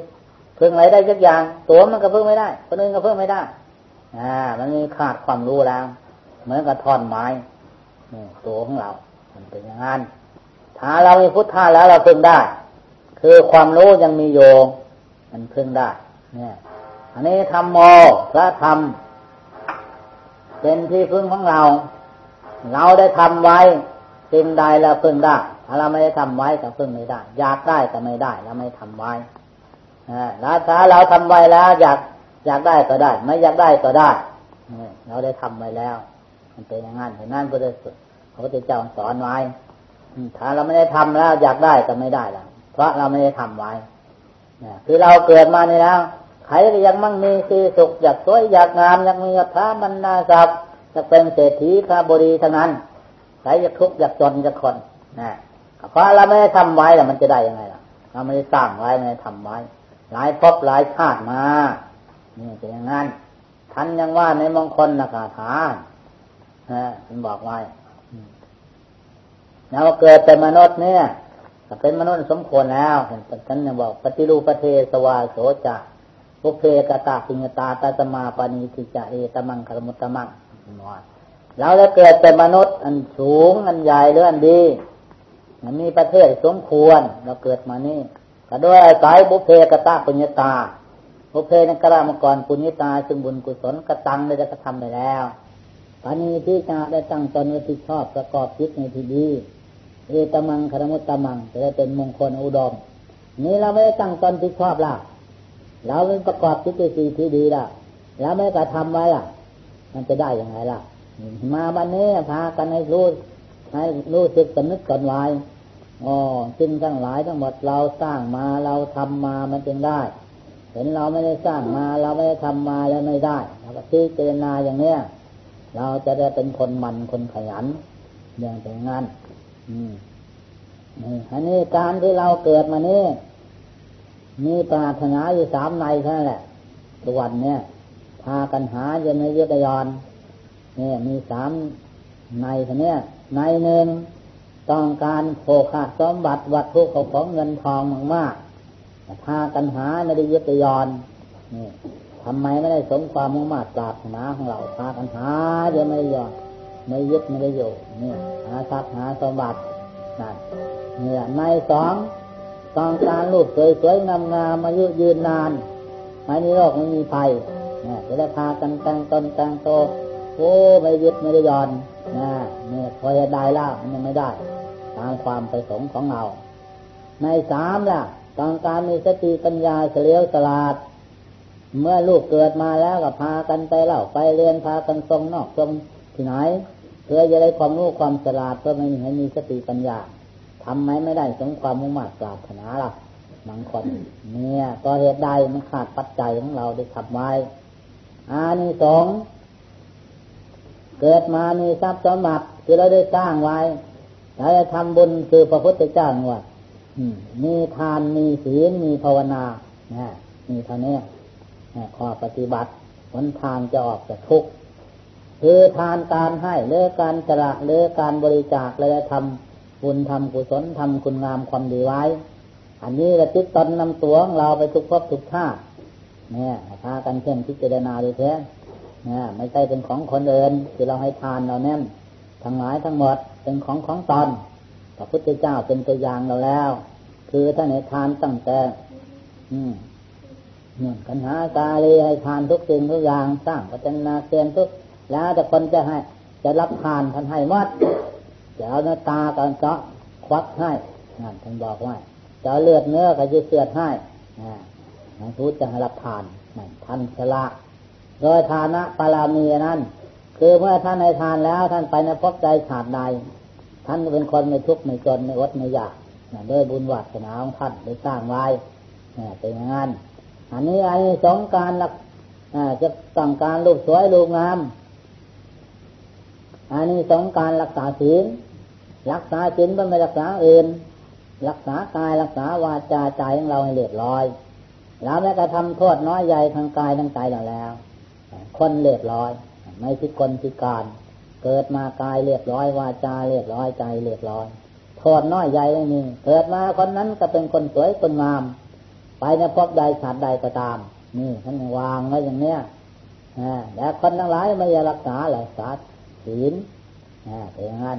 [SPEAKER 1] พึ่งอะไรได้สักอย่าง ตัวมันก็พึ่งไม่ได้คนอื่นก็พึ่งไม่ได้ อ่า มันมีขาดความรู้แล้ว เหมือนกับท่อนไม้นี่ตัวของเรา มันเป็นอย่างนั้นถ้าเรามีพุทธะแล้วเราพึ่งได้ คือความรู้ยังมีโยมันพึ่งได้ เนี่ย อันนี้ธรรมโมพระธรรมเป็นที่พึ่งของเรา เราได้ทำไว้สิ่งใดแล้วพึ่งได้ถ้าเราไม่ได้ทำไว้ก็พึ่งไม่ได้ อยากได้ก็ไม่ได้เราไม่ทำไว้แล้วถ้าเราทำไว้แล้ว อยากอยากได้ก็ได้ ไม่อยากได้ก็ได้เราได้ทำไว้แล้ว มันเป็นอย่างนั้นเห็นนั่นพระพระพุทธเจ้าสอนไว้ถ้าเราไม่ได้ทำแล้ว อยากได้ก็ไม่ได้แล้วเพราะเราไม่ได้ทำไว้คือเราเกิดมานี่แล้วใครก็ยังมั่งมีสีสุขอยากสวยอยากงามอยากมียศถาบรรดาศักดิ์ จะเป็นเศรษฐีพระบดีทั้งนั้นใครอยากทุกข์อยากจนอยากคนนะเพราะเราไม่ได้ทำไว้แล้วมันจะได้ยังไงล่ะเราไม่ได้สร้างไว้ไม่ได้ทำไว้ หลายภพหลายชาติมานี่เป็นอย่างนั้นท่านยังว่าในมงคลนะคาถานะท่านบอกไว้เราเกิดเป็นมนุษย์เนี่ยเป็นมนุษย์สมควรแล้วท่านยังบอกปฏิรูปเทสวาโสจะปุเพกตาปิญตาตาตมาปานิทิจะเอตมังคารมุตตมัง เราจะเกิดเป็นมนุษย์อันสูงอันใหญ่หรืออันดีมันมีประเทศสมควรเราเกิดมานี่ก็ด้วยอายบุเพกตาปุญญาตาบุเพนกระมกรปุญญาตาซึ่งบุญกุศลกระตังได้กระทำไปแล้วปานีที่จะได้ตั้งตนไว้ที่ชอบประกอบจิตในที่ดีเอตมังคารมุตตมัง จะได้เป็นมงคลอุดม นี่เราไม่ได้ตั้งตนที่ชอบละเราเป็นประกอบจิตในสีที่ดีละแล้วไม่กระทำไว้ล่ะ มันจะได้ยังไงล่ะ มาบันนี้พากันให้รู้ให้รู้สึกสำนึกก่อนไว้อ๋อสิ่งทั้งหลายทั้งหมดเราสร้างมาเราทำมามันจึงได้ เห็นเราไม่ได้สร้างมาเราไม่ได้ทำมาแล้วไม่ได้เราก็พิจารณาอย่างเนี้ยเราจะได้เป็นคนมันคนขยันอย่างแต่งานอืมนี่อันนี้การที่เราเกิดมานี่มีปรารถนาอยู่สามในแค่นั้นแหละตัวันเนี่ยากันหาเยนในเยอะยอนเนี่ยมีสามในท่านี้ในหนึ่งต้องการโภคาสมบัติวัตถุของเงินทองมากๆพากันหาไม่ได้ยึดยอนนี่ทำไมไม่ได้สมความมุ่งมั่นปรารถนาของเราพากันหาเดี๋ยวไม่ยอนไม่ยึดไม่ได้อยู่นี่หาทรัพย์หาสมบัตินั่นเนี่ยในสองต้องการรูปสวยๆงามๆมายุยืนนานไม่มีโรคไม่มีภัย เนี่ยจะพากันแต่งตนแต่งโตโอ้ไม่ยึดไม่ได้ยอนนะเนี่ยพอจะได้แล้วมันยังไม่ได้ ตามความประสงค์ของเรา ในสามล่ะต้องการมีสติปัญญาเฉลียวฉลาด เมื่อลูกเกิดมาแล้วก็พากันไปเล่าไปเรียนพากันทรงนอกทรงที่ไหนเพื่อจะได้ความรู้ความฉลาดเพื่อไม่ให้มีสติปัญญาทำไหมไม่ได้สมความมุ่งมั่นปรารถนาล่ะบางคนเนี่ยก็เหตุใดมันขาดปัจจัยของเราได้ทำไว้ อานิสงส์เกิดมามีทรัพย์สมบัติคือเราได้สร้างไว้เราได้ทำบุญคือพระพุทธเจ้าว่ามีทานมีศีลมีภาวนานะมีเท่านี้ข้อปฏิบัติหนทางจะออกจากทุกข์คือทานการให้เลือการสละเลือการบริจาคและทำบุญทำกุศลทำคุณงามความดีไว้ อันนี้ระติดตนนำตัวของเราไปทุกภพทุกชาติ เนี่ยพากันเช่นพิจารณาดูแท้เนี่ยไม่ใช่เป็นของคนอื่นที่เราให้ทานเราแน่นทั้งหลายทั้งหมดเป็นของของตนพระพุทธเจ้าเป็นตัวอย่างเราแล้ว คือท่านให้ทานตั้งแต่ อืมนี่ยกันหากาลีให้ทานทุกสิ่งทุกอย่างสร้างปัจนาเกียนทุกแล้วแต่คนจะให้ จะรับทานท่านให้วัดจะเอาเนื้อตากันเจาะควักให้นั่นท่านบอกว่าจะเลือดเนื้อก็จะเสือดให้ นะพูดจะให้รับทานท่านสละโดยฐานะปารามีนั้น คือเมื่อท่านในทานแล้วท่านไปในพบใจขาดใด ท่านเป็นคนไม่ทุกข์ไม่จนไม่อดไม่อยากด้วยบุญวัฒนาของท่านได้สร้างไว้เป็นอย่างนั้นอันนี้ไอ้สองการลักจะต้องการลูกสวยลูกงาม อันนี้สองการรักษาศีลรักษาศีลไม่รักษาอื่น รักษากายรักษาวาจาใจของเราให้เรียบร้อย แล้วแม้กระทำโทษน้อยใหญ่ทางกายทางใจเราแล้ว คนเรียบร้อย ไม่พิกลพิการ เกิดมากายเรียบร้อยวาจาเรียบร้อยใจเรียบร้อย โทษน้อยใหญ่ไม่มีเกิดมาคนนั้นก็เป็นคนสวยคนงาม ไปในพบใดชาติใดก็ตาม นี่ท่านวางไว้อย่างเนี้ยแต่คนทั้งหลายไม่ยรักษารักษาศีลเป็นอย่างนั้น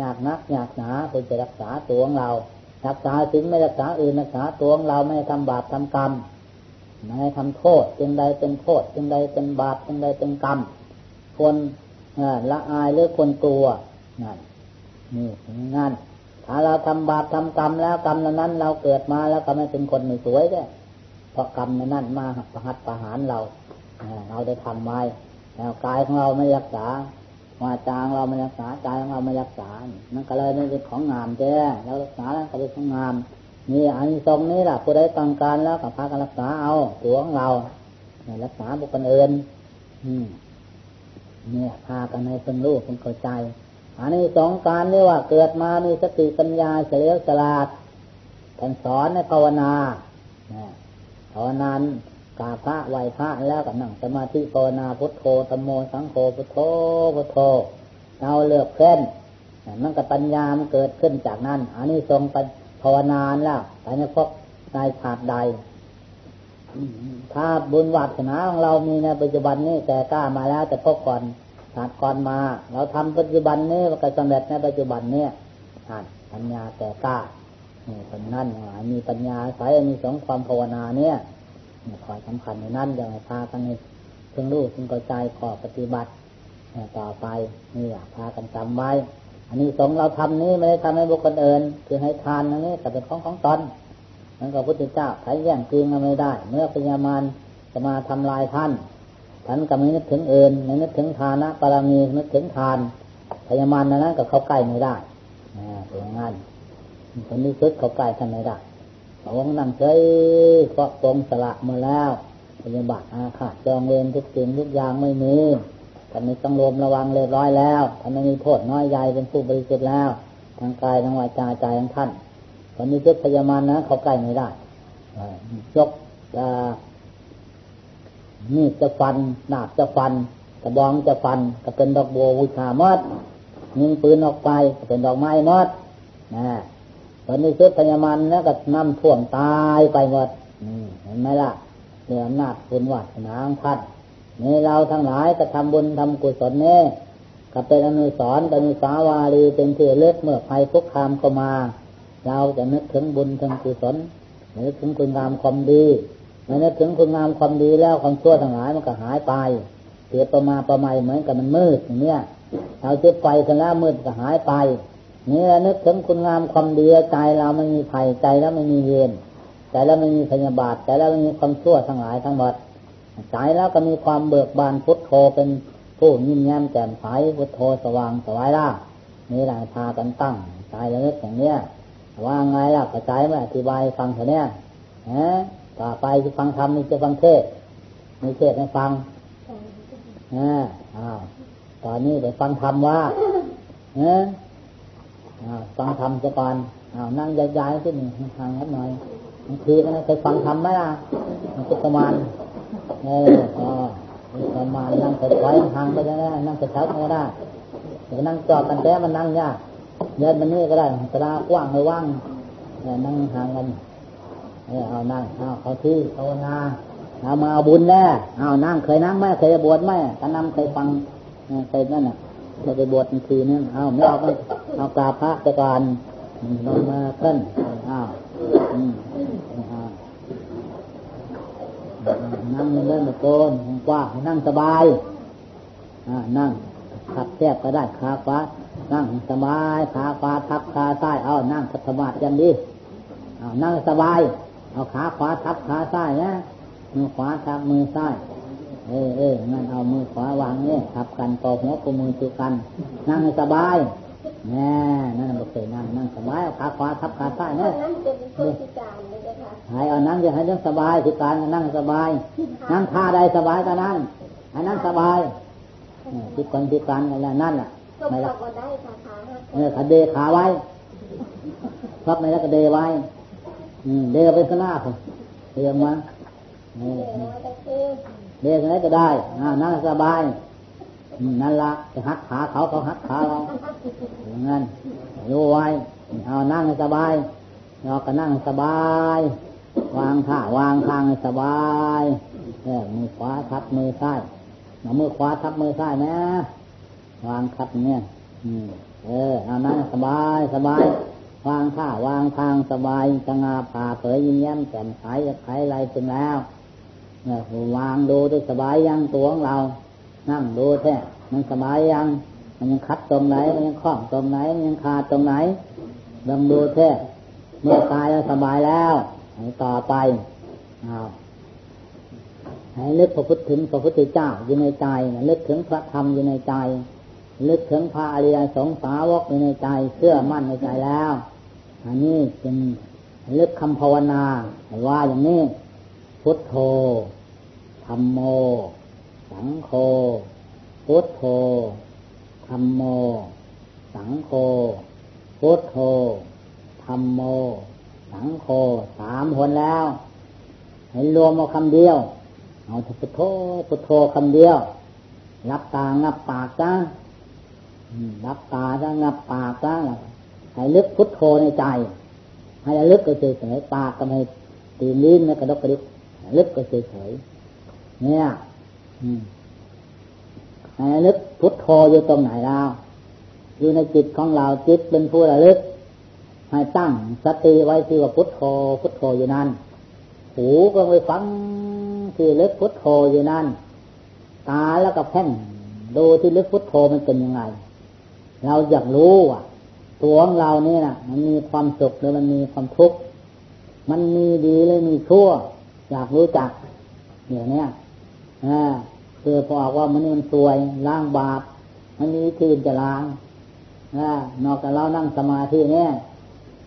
[SPEAKER 1] ยากนักยากหนาเพื่อจะรักษาตัวของเรา รักษาศีลไม่รักษาอื่นรักษาตัวของเราไม่ทำบาปทำกรรมไม่ทำโทษจึงใดเป็นโทษจึงใดเป็นบาปจึงใดเป็นกรรมควรละอายหรือควรกลัวนั่นนี่งั้นถ้าเราทำบาปทำกรรมแล้วกรรมนั้น เราเกิดมาแล้วก็ไม่เป็นคนไม่สวยเนี่ยเพราะกรรมนั้นมาประหัตประหารเราเราได้ทำไว้แล้วกายของเราไม่รักษา วาจางเราไม่รักษาใจของเราไม่รักษานั่นก็เลยเป็นของงามแจ้เรารักษาแล้วก็เป็นของงามนี่อันทรงนี้แหละผู้ใดต้องการแล้วก็พากันรักษาเอาตัวของเรารักษาบุคคลอื่นเนี่ยพากันให้เป็นรู้เป็นเข้าใจ อันนี้สองการนี่ว่าเกิดมามีสติปัญญาเฉลียวฉลาดท่านสอนในภาวนาภาวนา กาพระไหวพระแล้วกับนั่งสมาธิภาวนาพุทโธธโมสังโฆพุทโธพุทโธเราเลือกเพ้นมันกับปัญญามันเกิดขึ้นจากนั้น อันนี้ทรงภาวนาแล้วไปในพบในฉาดใด ถ้าบุญวัฒนาของเรามีในปัจจุบันนี้แต่กล้ามาแล้วแต่พบก่อนศาสตร์ก่อนมา เราทำปัจจุบันนี้ก็สำเร็จในปัจจุบันนี้ปัญญาแต่กล้านี่เป็นนั่นมีปัญญาสายมีสองความภาวนาเนี่ย คอยสำคัญในนั้นอย่างพากันให้เพิ่งรู้เพิ่งกระจายขอปฏิบัติต่อไปนี่พากันจำไว้ อันนี้สงเราทำนี้ไม่ได้ทำให้บุคคลอื่นคือให้ทานนี่แต่เป็นของของตนนั่นก็พุทธเจ้าใครแย่งจริงไม่ได้ เมื่อพญามารจะมาทำลายท่านท่านก็ไม่นึกถึงเอื่นไม่นึกถึงทานะปรามีนึกถึงทานพญามารนั้นก็เข้าใกล้ไม่ได้เป็นงั้นคนนี้ซึกเข้าใกล้ท่านไม่ได้ องนั่งเฉยเพราะตรงสละมาแล้วปฏิบัติอาฆาตจองเวรทุกสิ่งทุกอย่างไม่มีท่านมีต้องรวมระวังเรียบร้อยแล้วท่านไม่มีโทษน้อยใหญ่เป็นผู้บริสุทธิ์แล้วทางกายทางวาจาใจของท่านคนนี้ซึกพญามารนะเขาใกล้ไม่ได้ยกมีดจะฟันหนาบจะฟันกระบองจะฟันก็เป็นดอกบัววิชามดยิงปืนออกไปก็เป็นดอกไม้มดนะ ตอนนี้เชื้อพญามันแล้วก็น้ำท่วมตายไปหมดเห็นไหมล่ะเรื่องอำนาจคุณวัฒนางท่านนี่เราทั้งหลายจะทำบุญทำกุศลนี่ก็เป็นอนุสรเป็นสาวารีเป็นที่เลือกเมื่อภัยทุกคามเข้ามา เราจะนึกถึงบุญถึงกุศลนึกถึงคุณงามความดีเมื่อนึกถึงคุณงามความดีแล้วความชั่วทั้งหลายมันก็หายไปเสียประมาประมาเหมือนกับมันมืดอย่างเนี้ยเราจุดไฟถึงแล้วมืดก็หายไป นี่นึกถึงคุณงามความดีใจเราไม่มีภัยใจแล้วไม่มีเย็นใจแล้วไม่มีพยาบาทใจแล้วไม่มีความชั่วทั้งหลายทั้งหมดใจแล้วก็มีความเบิกบานพุทโธเป็นผู้ยิ้มแย้มแจ่มใสพุทโธสว่างสวายล่านี่แหละพากันตั้งใจแล้วนึกอย่างเนี้ยว่าไงล่ะกระจายมาอธิบายฟังเถอะเนี่ยฮะต่อไปจะฟังธรรมนี่จะฟังเทศมีเทศให้ฟังอ่าอ้าวตอนนี้ไปฟังธรรมว่าเอออ้าว ฟังธรรมจะก่อนอ้าวนั่งย้ายๆขึ้นห่างกันหน่อยบางทีก็เคยฟังธรรมไหมล่ะมันก็ประมาณเอออ๋อประมาณนั่งไปไว้ห่างไปได้นั่งไปเช้าก็ได้เดี๋ยวนั่งจอดกันแต่มันนั่งยากเดินมันนี่ก็ได้ตรากว้างไม่ว่างนั่งห่างกันเออเอานั่งเอาเขาที่ภาวนาเอามาเอาบุญแน่เอานั่งเคยนั่งไหมเคยบวชไหมตอนนั่งเคยฟังเคยนั่นน่ะ เคยไปบวชทีนึงเอาไม่เอาไปเอากาพระจะก่อนลงมาขึ้นอ้าวนั่งเล่นตะโกนกว้างนั่งสบายนั่งขับแคบก็ได้ขาขวานั่งสบายขาขวาทับขาซ้ายเอานั่งคัตมาธิยังดีเอานั่งสบาย เอาขาขวาทับขาซ้ายนะมือขวาทับมือซ้าย เออเออนั่นเอามือขวาวางเนี่ยทับกันต่อหัวกับมือจูกัน นั่งให้สบายแน่นั่นเราเคยนั่งนั่งสบายเอาขาขวาทับขาซ้ายเนี่ยหายเอานั่งจะให้เรื่องสบายสิการนั่งสบาย นั่งท่าใดสบายก็นั่งให้นั่งสบายพิการพิการอะไรนั่นแหละไม่ละเออขาเดขาไว้พับไม่แล้วก็เดไว้เดไปข้างหน้าผมเรียงมาเดข้างไหนก็ได้นั่งสบายนั่นละจะหักขาเขาเขาหักขาเราอย่างนั้นรู้ไว้เอานั่งสบายเราก็นั่งสบาย วางท่าวางทางสบายเออมือขวาทับมือซ้ายเอามือขวาทับมือซ้ายนะวางทับเนี่ยเออเอานั่งสบายสบายวางท่าวางทางสบายสงาผ่าเผยยิ้มแย้มแจ่มใสจะไขอะไรถึงแล้ว วางดูด้วยสบายยังตัวของเรา นั่งดูแท้มันสบายยัง มันยังคัดตรงไหน มันยังคล้องตรงไหน มันยังขาดตรงไหนลองดูแท้เมื่อตายแล้วสบายแล้วให้ต่อไปเอาให้ลึกพระพุทธถึงพระพุทธเจ้าอยู่ในใจลึกถึงพระธรรมอยู่ในใจลึกถึงพระอริยสงสาวกอยู่ในใจเชื่อมั่นในใจแล้ว อันนี้เป็นลึกคำภาวนาว่าอย่างนี้ พุทโธธรรมโม สังโฆ พุทโธธรรมโม สังโฆ พุทโธธรรมโม สังโฆสามคนแล้ว ให้รวมเอาคำเดียว เอาพุทโธ พุทโธคำเดียว รับตางับปากจ้ารับตาจ้างับปากจ้าให้ลึกพุทโธในใจ ให้ลึกก็เฉยเฉยปากก็ไม่ตีลิ้นไม่กระดกกระดิก ลึกก็เฉยเฉยเนี่ยให้ลึกพุทโธอยู่ตรงไหนเราอยู่ในจิตของเราจิตเป็นผู้ระลึก ให้ตั้งสติไว้ที่ว่าพุทโธพุทโธอยู่นั่นหูก็ไปฟังที่ลึกพุทโธอยู่นั่นตาแล้วก็แพ่งดูที่ลึกพุทโธมันเป็นยังไง เราอยากรู้อะ ตัวของเราเนี่ยนะมันมีความสุขหรือมันมีความทุกข์มันมีดีหรือมีชั่ว อยากรู้จักอย่างเนี้ยอ่าคือพอบอกว่ามันนี่มันสวยล้างบาปมันมีที่จะล้างอนอกจากเรานั่งสมาธิเนี่ย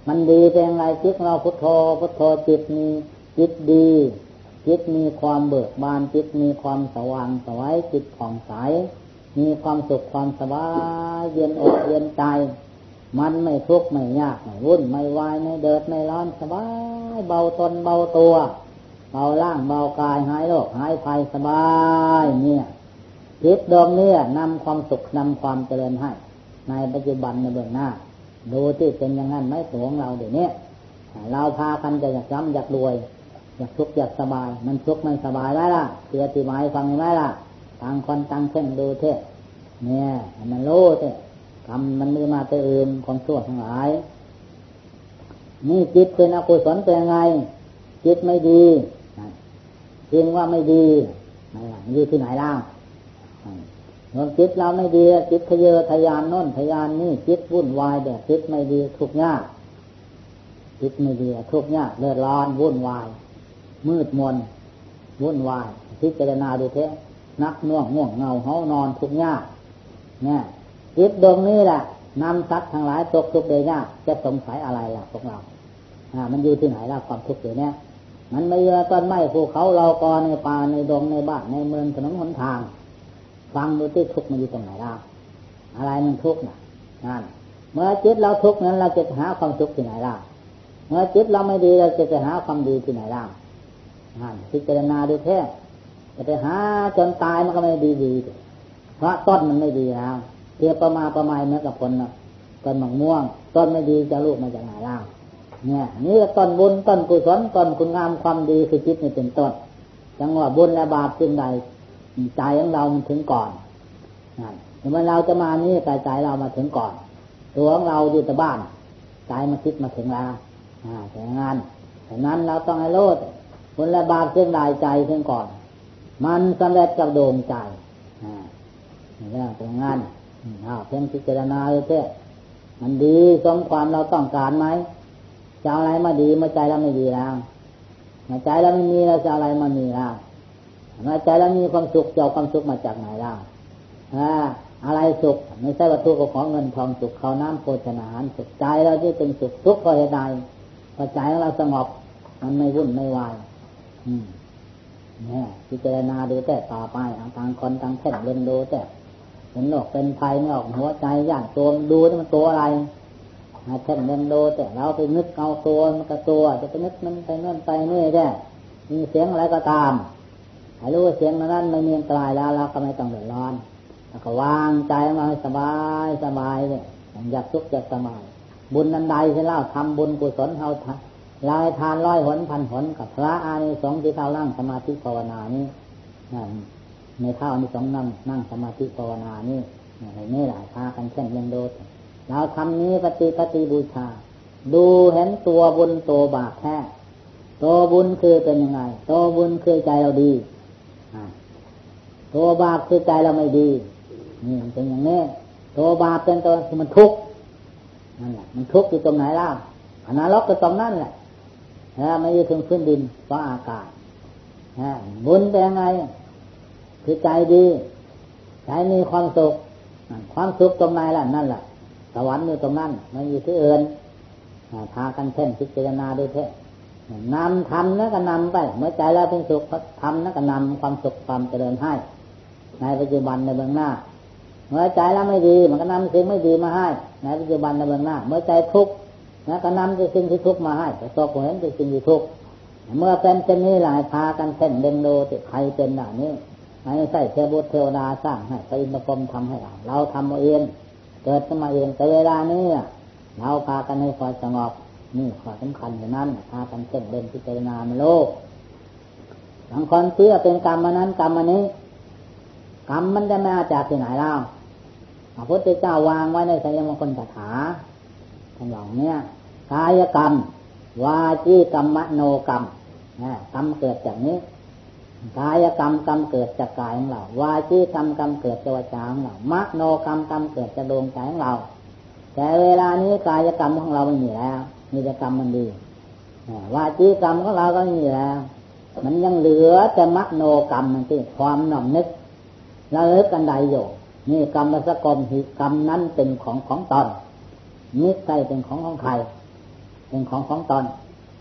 [SPEAKER 1] มันดีเป็นไงจิตเราพุทโธพุทโธจิตมีจิตดี จิตมีความเบิกบานจิตมีความสว่างสวัยจิตผ่องใส มีความสุขความสบายเย็นอกเย็นใจ มันไม่ทุกข์ไม่ยากไม่วุ่นไม่วายไม่เดือดไม่ร้อนสบายเบาตนเบาตัว เบาล่างเบากายหายโรคหายภัยสบายเนี่ยจิตดวงนี้นำความสุขนำความเจริญให้ ในปัจจุบันในเบื้องหน้า ดูที่เป็นอย่างนั้นไหมตัวของเราเดี๋ยวนี้เราพากันจะอยากร่ำอยากรวย อยากทุกข์อยากสบาย มันทุกข์มันสบายได้ล่ะเตือติมายฟังไหมล่ะต่างคนต่างเพ่งดูเทศเนี่ยมันรู้เทศทำมันมือมาตัวอื่นความชั่วทั้งหลายนี่จิตเป็นอกุศลเป็นยังไง จิตไม่ดี จริงว่าไม่ดีอยู่ที่ไหนล่ะเมื่อจิตเราไม่ดีจิตทะเยอทะยานน้นทะยานนี่จิตวุ่นวายแบบจิตไม่ดีทุกข์ยากจิตไม่ดีทุกข์ยากเลือดร้อนวุ่นวาย มืดมนวุ่นวายพิจารณาดูเถอะนักน่วงง่วงเงาเฮานอนทุกข์ยากเนี่ยจิตดวงนี้แหละนำสัตว์ทั้งหลายตกทุกข์ได้ยากจะสงสัยอะไรล่ะพวกเราอ่ามันอยู่ที่ไหนล่ะความทุกข์อยู่เนี่ย มันไม่เยอะต้นไม้ภูเขาเรากอในป่าในดงในบ้านในเมืองถนนหนทาง ฟังดูที่ทุกข์มันอยู่ตรงไหนล่ะอะไรมันทุกข์น่ะนั่นเมื่อจิตเราทุกข์นั้นเราจะหาความทุกข์ที่ไหนล่ะเมื่อจิตเราไม่ดีเราจะจะหาความดีที่ไหนล่ะนั่นพิจารณาดูแท้จะไปหาจนตายมันก็ไม่ดีดีเพราะต้นมันไม่ดีแล้วเทียบประมาประมาณเมื่อกับผลนะต้นมะม่วง ต้นไม่ดีจะลูกมาจากไหนล่ะ เนี่ยนี่ต้นบุญต้นกุศลต้นคุณงามความดีคือจิตนี่เป็นต้นจังหวะบุญและบาปสิ่งใดใจของเรามันถึงก่อนนั่นเมื่อเราจะมานี่ใจใจเรามาถึงก่อน ตัวของเราอยู่แต่บ้านใจมาคิดมาถึงแล้วอ่าแต่งานแต่นั้นเราต้องให้โลดผลและบาปสิ่งใดใจถึงก่อน มันสำเร็จกับดวงใจอ่าเนี่ยแต่งานอ้าเพียงพิจารณาเลยเถอมันดีสมความเราต้องการไหม จะอะไรมาดีเมื่อใจเราไม่ดีแล้วเมื่อใจเราไม่มีเราจะอะไรมามีแล้วเมื่อใจเรามีความสุขจะเอาความสุขมาจากไหนแล้วอะไรสุขไม่ใช่วัตถุของเงินทองสุขเขาน้ำโภชนาหารสุขใจเราที่เป็นสุขทุกข์ก็เหตุใดพอใจของเราสงบมันไม่วุ่นไม่วายอืมเนี่ยพิจารณาดูแต่ต่อไปต่างคนต่างเพ่งเล่นดูแต่เป็นโรคเป็นภัยไม่ออกหัวใจย่างตัวดูที่มันตัวอะไร มาเพ่งเล่นดูแต่เราไปนึกเอาตัวมันก็ตัว จะไปนึกมันไปนั่นไปนี่แค่มีเสียงอะไรก็ตามให้รู้ว่าเสียงนั้นไม่มีอันตรายแล้วเราก็ไม่ต้องเดือดร้อนแล้วก็วางใจมาให้สบายสบายเนี่ยอยากทุกข์อยากสบายบุญนันใดที่เล่าทำบุญกุศลเฮาลายทานร้อยหนพันหนกับพระอานิสงส์ที่เท่านั่งสมาธิภาวนานี้ในเท่าอานิสงส์นั่งนั่งสมาธิภาวนานี้ในนี้แหละพากันเช่นเรื่องโดด เราทำนี้ปฏิปฏิบูชา ดูเห็นตัวบุญตัวบาปแท้ตัวบุญคือเป็นยังไงตัวบุญคือใจเราดีตัวบาปคือใจเราไม่ดีนี่มันเป็นอย่างนี้ตัวบาปเป็นตัวมันทุกข์นั่นแหละมันทุกข์อยู่ตรงไหนล่ะอนาล็อกก็ตรงนั้นแหละนะไม่อยู่ถึงพื้นดินฟ้าอากาศนะบุญเป็นยังไง คือใจดี ใจมีความสุข ความสุขตรงไหนล่ะนั่นแหละ สวรรค์อยู่ตรงนั้นไม่อยู่ที่อื่นพากันเพ่งพิจารณาด้วยเท่นำทำนั่นก็นำไป เมื่อใจเราเป็นสุขทำนั่นก็นำความสุขความเจริญให้ ในปัจจุบันในเบื้องหน้า เมื่อใจเราไม่ดี มันก็นำสิ่งไม่ดีมาให้ ในปัจจุบันในเบื้องหน้า เมื่อใจทุกข์นะก็นำสิ่งที่ทุกข์มาให้แต่ตัวผมเห็นสิ่งที่ทุกข์เมื่อเป็นเช่นนี้หลายพากันเส้นเดงโดติใครเป็นแบบนี้ไม่ใช่เทบุตรเทวดาสร้างให้ไปอินทรพรมทำให้เราเราทำเอาเอง เกิดขึ้นมาเองแต่เวลานี้เราพากันให้คอยสงบนี่ข้อสำคัญอย่างนั้นพากันเส้นเดินพิจารณาในโลกบางคนเชื่อเป็นกรรมมานั้นกรรมมานี้กรรมมันจะมาจากที่ไหนเล่าพระพุทธเจ้าวางไว้ในสัญญมงคลคาถาทั้งหลองเนี่ยกายกรรม วาจีกรรมมโนกรรมกรรมเกิดจากนี้ กายกรรมกรรมเกิดจากกายของเรา วาจีกรรมกรรมเกิดจากวาจาของเรามโนกรรมกรรมเกิดจากดวงใจของเรา แต่เวลานี้กายกรรมของเราไม่มีแล้วมีแต่กรรมมันดีวาจีกรรมของเราก็ไม่มีแล้ว มันยังเหลือแต่มโนกรรมมันที่ความน่อมนึกแล้วเลิกกันใดอยู่นี่กรรมสกรมหิกรรมนั้นเป็นของของตอนนิสัยเป็นของของใครเป็นของของตอน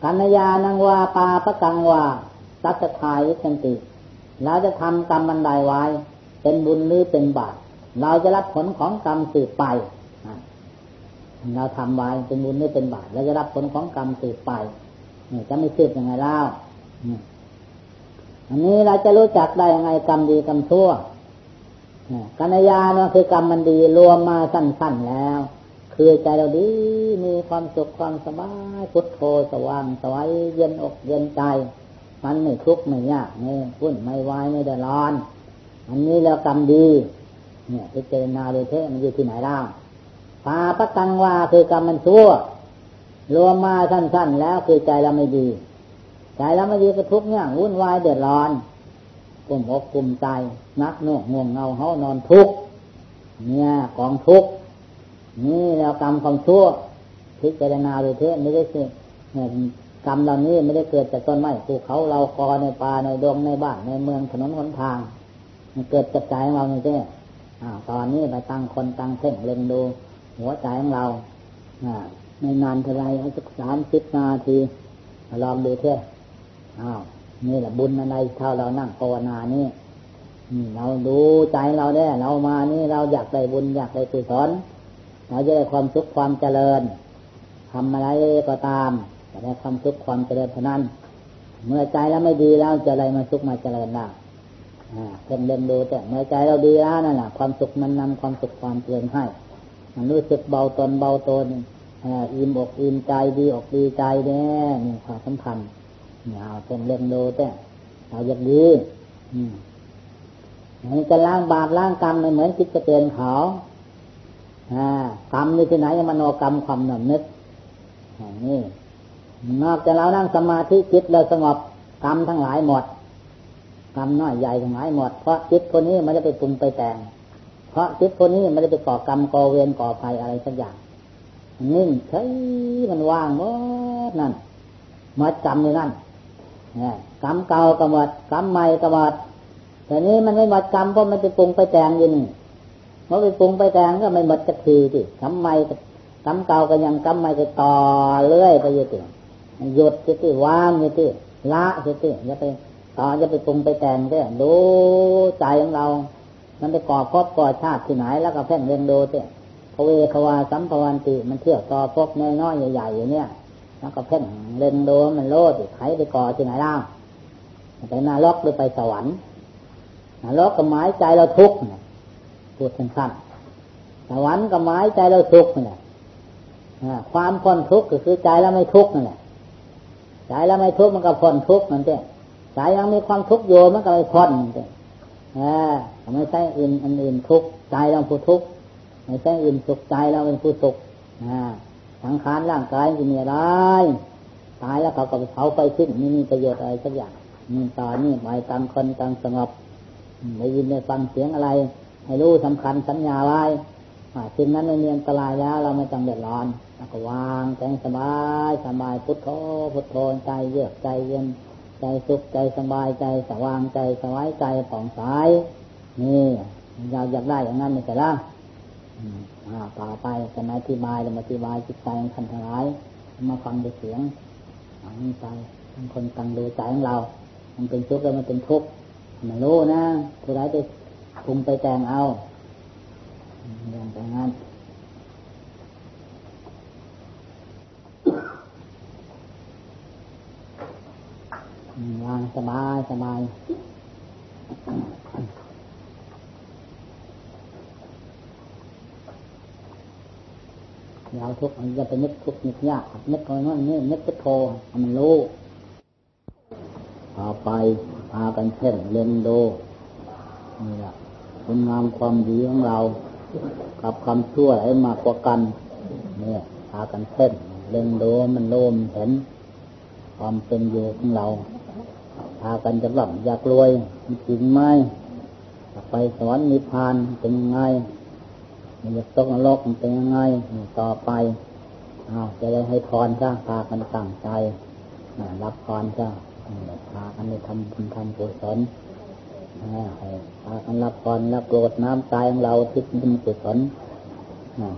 [SPEAKER 1] กัญญานังว่าปาปะกังว่า สัตทายสันติเราจะทำกรรมบันไดไว้ เป็นบุญหรือเป็นบาปเราจะรับผลของกรรมสืบไปเราทำไว้เป็นบุญหรือเป็นบาปเราจะรับผลของกรรมสืบไปจะไม่สืบยังไงเล่าอันนี้เราจะรู้จักได้ยังไงกรรมดีกรรมชั่วกัญญาเนาะคือกรรมมันดีรวมมาสั้นๆแล้ว คือใจเราดีมีความสุขความสบายพุทโธสว่างสวัยเย็นอกเย็นใจ มันไม่ทุกข์ไม่ยากไม่พุ่นไม่วายไม่เดือดร้อน อันนี้แล้วกรรมดี เนี่ยพิจารณาโดยเทมันอยู่ที่ไหนล่ะปาปะกังวาคือกรรมมันชั่ว รวมมาสั้นๆแล้วคือใจเราไม่ดี ใจเราไม่ดีก็ทุกข์เนี่ยวุ่นวายเดือดร้อนกลุ่มอกกลุ่มใจนักน่วงง่วงเงาเฮานอนทุกข์เนี่ยกองทุกข์นี่แล้วกรรมความชั่วพิจารณาโดูเถอะไม่ได้สิ กรรมเหล่านี้ไม่ได้เกิดจากต้นไม้ภูเขาเรากอในป่าในดงในบ้านในเมืองถนนหนทาง มันเกิดจากใจของเราเนี่ย่ตอนนี้ไปตั้งคนตั้งเพ่งเล็งดู หัวใจของเราไม่นานเท่าไรสักสามสิบนาทีลองดูเถอะอ้าวนี่แหละบุญอะไรเท่าเรานั่งภาวนานี่เราดูใจเราได้ เรามานี่เราอยากได้บุญอยากได้กุศลเราจะได้ความสุขความเจริญทำอะไรก็ตาม จะได้ความสุขความเจริญเท่านั้น เมื่อใจเราไม่ดีแล้วจะอะไรมาสุขมาเจริญได้เพ่งเล่นดูแต่เมื่อใจเราดีแล้วนั่นแหละความสุขมันนำความสุขความเจริญให้ มันรู้สึกเบาตนเบาตนอิ่มอกอิ่มใจดีอกดีใจเนี่ยนี่ความสำคัญเอาเพ่งเล่นดูแต่เราอยากดีอืมมันจะล้างบาปล้างกรรมเหมือนคิดจะเตือนเขากรรมนี่ที่ไหนมโนกรรมความหนำนึกนี่ นอกจากเรานั่งสมาธิจิตเราสงบกรรมทั้งหลายหมดกรรมน้อยใหญ่ทั้งหลายหมดเพราะจิตคนนี้ม่ได้ไปปรุงไปแต่ง เพราะจิตคนนี้ม่ได้ไปก่อกรรมก่อเวรก่อภัยอะไรสักอย่างนิ่งใช้มันว่างหมดนั่นมาจำในนั่นกรรมเก่าก็หมดกรรมใหม่ก็หมดแต่นี้มันไม่หมดกรรมเพราะมันไปปรุงไปแต่งอยู่นี่มื่อไปปรุงไปแต่งก็ไม่หมดจะทีที่กรรมใหม่กรรมเก่าก็ยังกรรมใหม่ก็ต่อเรื่อยไปอยู่ที่ หยุดจะที่วางอยู่ที่ละจะที่อย่าไปต่อจะไปปรุงไปแต่งเด้ดูใจของเรา มันไปก่อพบก่อชาติที่ไหนแล้วก็เพ่งเรียงดูเด้พระเวทวาสัมภวันติมันเที่ยวต่อพบน้อยๆใหญ่ๆอย่างเนี้ยแล้วก็เพ่งเรียงดูมันโลดไขไปก่อที่ไหนเล่าไปนรกหรือไปสวรรค์นรกก็หมายใจเราทุกข์พูดสั้นๆสวรรค์ก็หมายใจเราทุกข์นี่ความพ้นทุกข์ก็คือใจเราไม่ทุกข์นั่นแหละ ใจเราไม่ทุกข์มันก็พ้นทุกข์นั่นเองใจยังมีความทุกข์โยมันก็ไม่พ้นนั่นเองไม่ใช่อื่นอันอื่นทุกข์ใจเราผู้ทุกข์ไม่ใช่อื่นสุขใจเราเป็นผู้สุขสังขารร่างกายจะมีอะไรตายแล้วเขาก็ไปเผาไฟสิ้นไม่มีประโยชน์อะไรสักอย่างนี่ตอนนี้ไปต่างคนต่างสงบได้ยินได้ฟังเสียงอะไร ให้รู้สำคัญสัญญาไว้สิ่งนั้นไม่มีอันตรายแล้ว เราไม่ต้องเดือดร้อน แล้วก็วางใจสบายสบายพุทโธพุทโธใจเยือกใจเย็นใจสุขใจสบายใจสว่างใจสบายใจผ่องใสนี่เราอยากได้อย่างนั้นไม่ใช่ละต่อไปจะมาอธิบายจะมาอธิบายจิตใจของท่านทั้งหลายมาฟังด้วยเสียงฟังใจทั้งคนตั้งดูใจของเรา มันเป็นทุกข์แล้วมันเป็นทุกข์ม่รู้นะผู้ใดจะคุมไปแต่งเอาอย่างแต่นั้น สบายสบายเราทุกข์จะไปนึกทุกข์นึกยากนึกอะไรนั่นนี่นึกพุทโธมันรู้ต่อไปพากันเช่นเรียนดูนี่แหละคุณงามความดีของเรา กับคำชั่วให้มากกว่ากันเนี่ยพากันเช่นเรียนดูมันโลมเห็น ความเป็นอยู่ของเรา พากันจะหลับอยากรวยจริงไหมไปสวรรค์นิพพานเป็นยังไงมันจะตกนรกมันเป็นยังไงต่อไปอาจะได้ให้พรจ้าพากันตั้งใจรับพรจ้าพากันไปทำบุญทำกุศลพากันรับพรรับโปรดน้ำใจของเราทิศบุญกุศล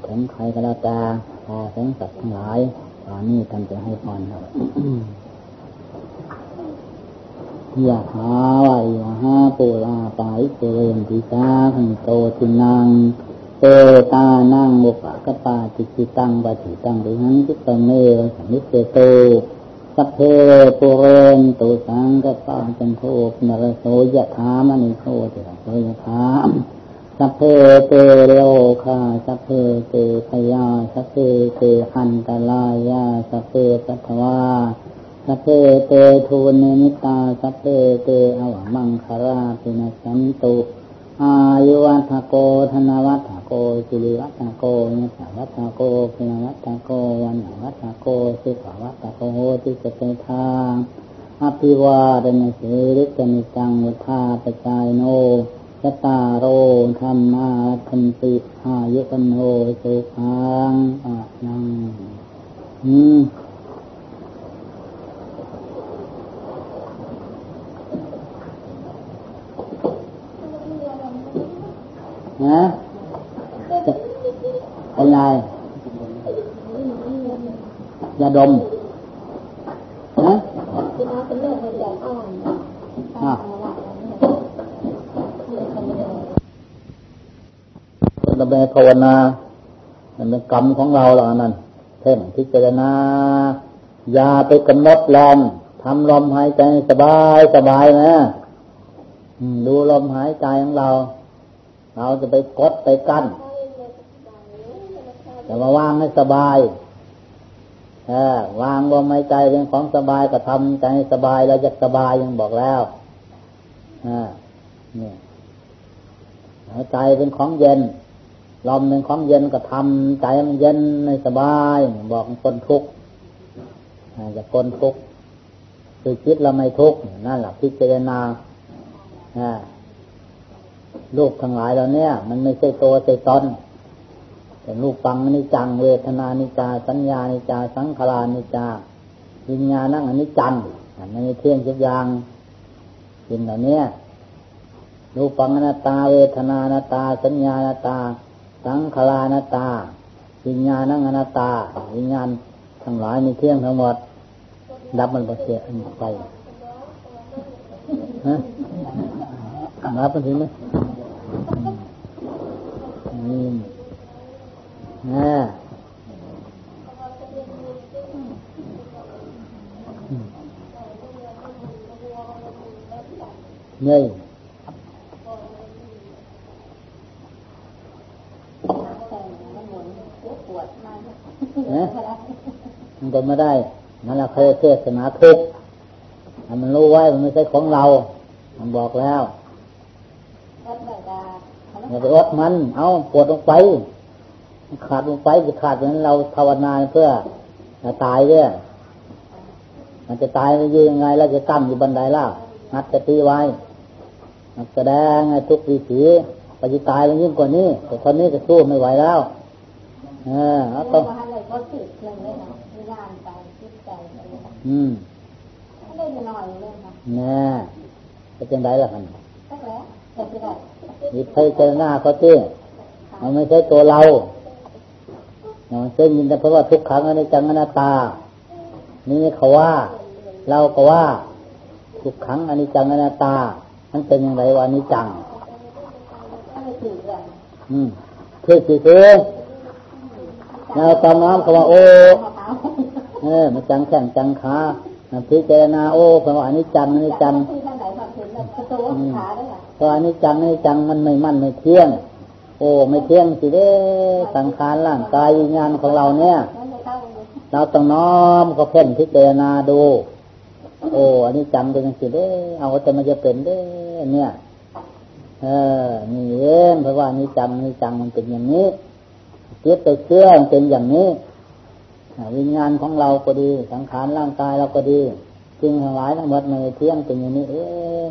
[SPEAKER 1] ถึงใครก็แล้วแต่พาถึงสัตว์ทั้งหลายตอนนี้ท่านจะให้พรครับ ยะหาวายะหาปุราปายเตนติสาหังโตตินังเอตานังบุปะกปาติจิตังปฏิตังดิหังจิตเมสัมิเตโตสัพเพปุเรนตุสังกปาจันโทปนรโสยะธามณิโชติระโสยะธาสัพเพเตโลคาสัพเพเตพยาสัพเพเตหันตลายาสัพเพสัทวา สัพเพเตทูเนมิตาสัพเพเตอวมังคาราปินัสันตุอายุวัฏโกธนวัฏโกสิริวัฏโกนิสวัฏโกพินวัฏโกวันวัฏโกสุขวัฏโกติสเตทาอภิวาเดนสิริกนิจังวุธาปจายโนยตาโรธรรมาคันติอายุกันโนสุขังอะนังอืม เป็นไงยาดมนะ
[SPEAKER 2] ที่น้าเป็นโรคหัวใจอ่อน
[SPEAKER 1] เราไปภาวนามันเป็นกรรมของเราหรอกนั่นเพ่งพิจารณาอย่าไปกำหนดลมทำลมหายใจสบายสบายนะดูลมหายใจของเรา เราจะไปกดไปกั้นจะมาวางให้สบายเออวางลมหายใจเป็นของสบายก็ทำใจสบายเราจะสบายยังบอกแล้วอ่าเนี่ยหายใจเป็นของเย็นลมเป็นของเย็นก็ทำใจมันเย็นไม่สบายบอกคนทุกข์จะคนทุกข์คือคิดเราไม่ทุกข์นั่นแหละพิจารณา ลูกทั้งหลายเราเนี่ย มันไม่ใช่ตัวใช่ตนแต่ลูกฟังนิจังเวทนานิจา สัญญานิจา สังขารนิจาวิญญาณังอนิจังมันม่เที่ยงทุกอย่างสิ่งเหล่านี้รูปังอนัตตา เวทนานาตา สัญญานาตา สังขารนาตา วิญญาณังอนัตตา วิญญาณทั้งหลายมีเที่ยงทั้งหมด ดับมันก็เสียไปฮะนับมันถึงไหม นี่นะนี่มันก็ไม่ได้นั่นแหละเคยเทศนาทุกมันรู้ไว้ มันไม่ใช่ของเรา มันบอกแล้ว อย่าไปอดมัน เอาปวดลงไป ขาดลงไปจะขาดอย่างนั้นเราภาวนาเพื่อตายเนี่ยมันจะตายมันยังไงเราจะตั้งอยู่บันไดล่ะนัดจะตีไว้นัดแสดงทุกวิถีไปจะตายแล้วยิ่งกว่านี้ แต่คนนี้จะสู้ไม่ไหวแล้ว เออต้องอืมแน่จะเป็นไรล่ะคัน มีใครเจอหน้าเขาเต้มันไม่ใช่ตัวเรามันเส้นยินแต่เพราะว่าทุกครั้งในจังอนัตตา นี่เขาว่า เราก็ว่า ทุกครั้งอนิจจังอนัตตา มันเป็นอย่างไรวะอนิจจัง อืมคือคือคือเราตามน้ำเขาว่า โอ้เออมันจังแข่งจังขาพิจารณาโอ้เพราว่าอนิจจังอนิจจัง เพราะอนิจจังอนิจจังมันไม่มั่นไม่เที่ยง โอ้ไม่เที่ยงสิเด้สังขารร่างกายงานของเราเนี่ย เราต้องน้อมก็เพ่นพิจารณาดู โอ้อันนี้จำเป็นสิเด้เอาแต่มันจะเป็นเด้เนี่ย เออนี่เองเพราะว่านี่จำนี่จังมันเป็นอย่างนี้จิตไปเชื่อเป็นอย่างนี้วิญญาณของเราก็ดี สังขารร่างกายเราก็ดี จริงทั้งหลายทั้งหมดในเที่ยงเป็นอย่างนี้เอง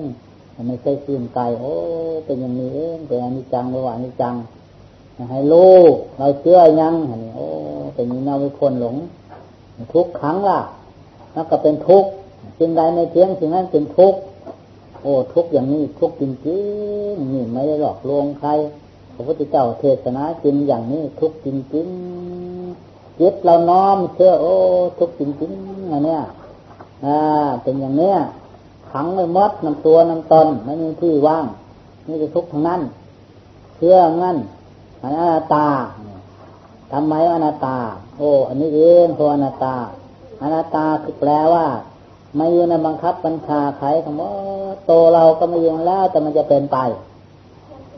[SPEAKER 1] ไม่ใช่สิ้นกายโอ้เป็นอย่างนี้เองเป็นอนิจจังรือว่าอนิจจังให้รู้เราเชื่อยังอันนี้โอ้เป็นนี้เราไม่ควรหลง ทุกครั้งล่ะแล้วก็เป็นทุกสิ่งใดในเที่ยงสิ่งนั้นเป็นทุกโอ้ทุกอย่างนี้ทุกจริงๆนี่ไม่ได้หลอกลวงใครพระพุทธเจ้าเทศนาจริงอย่างนี้ทุกจริงๆจิตเราน้อมเชื่อโอ้ทุกจริงๆอันเนี้ย อ่า เป็นอย่างเนี้ยขังไม่มดน้ำตัวน้ำตนไม่มีที่ว่างนี่จะทุกข์ทั้งนั้นเชื่องั้นอนัตตาทำไมอนัตตา โอ้ อันนี้เองตัวอนัตตาอนัตตาคือแปลว่าไม่อยู่ในบังคับบัญชาใครคำว่าโตเราก็ไม่ยังแล้วแต่มันจะเป็นไป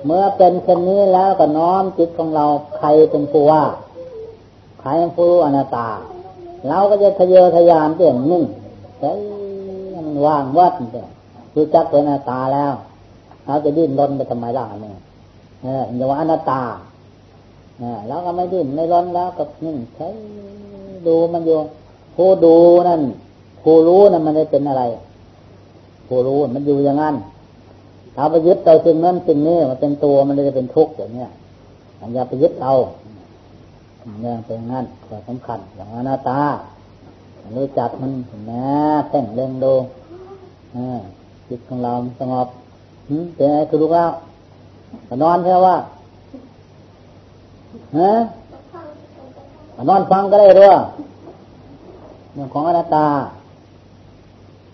[SPEAKER 1] เมื่อเป็นเช่นนี้แล้วก็น้อมจิตของเราใครเป็นผู้ว่าใครเป็นผู้อนัตตา เราก็จะทะเยอทะยานเปี่ยนนิ่ง ใช่ว่างวัดเนี่ยรู้จักเป็นอนัตตาแล้วเราจะดิ้นรนไปทำไมล่ะเนี่ยเอออย่าว่าอนัตตาเออแล้วก็ไม่ดิ้นไม่ร้อนแล้วก็นิ่งใช้ดูมันอยู่ผู้ดูนั่นผู้รู้นั่นมันได้เป็นอะไรผู้รู้มันอยู่อย่างนั้นเราไปยึดเอาสิ่งนั้นสิ่งนี้มันเป็นตัวมันเลยเป็นทุกข์อย่างเนี้ยอย่าไปยึดเอาเนี่ยเป็นงั้นก็สำคัญอย่างอนัตตา รู้จักมันแม่แท่งเล็งดูจิตของเราสงบเป็นไงคือลูกแล้วนอนแค่ว่าฮะนอนฟังก็ได้รู้เรื่องของอนัตตา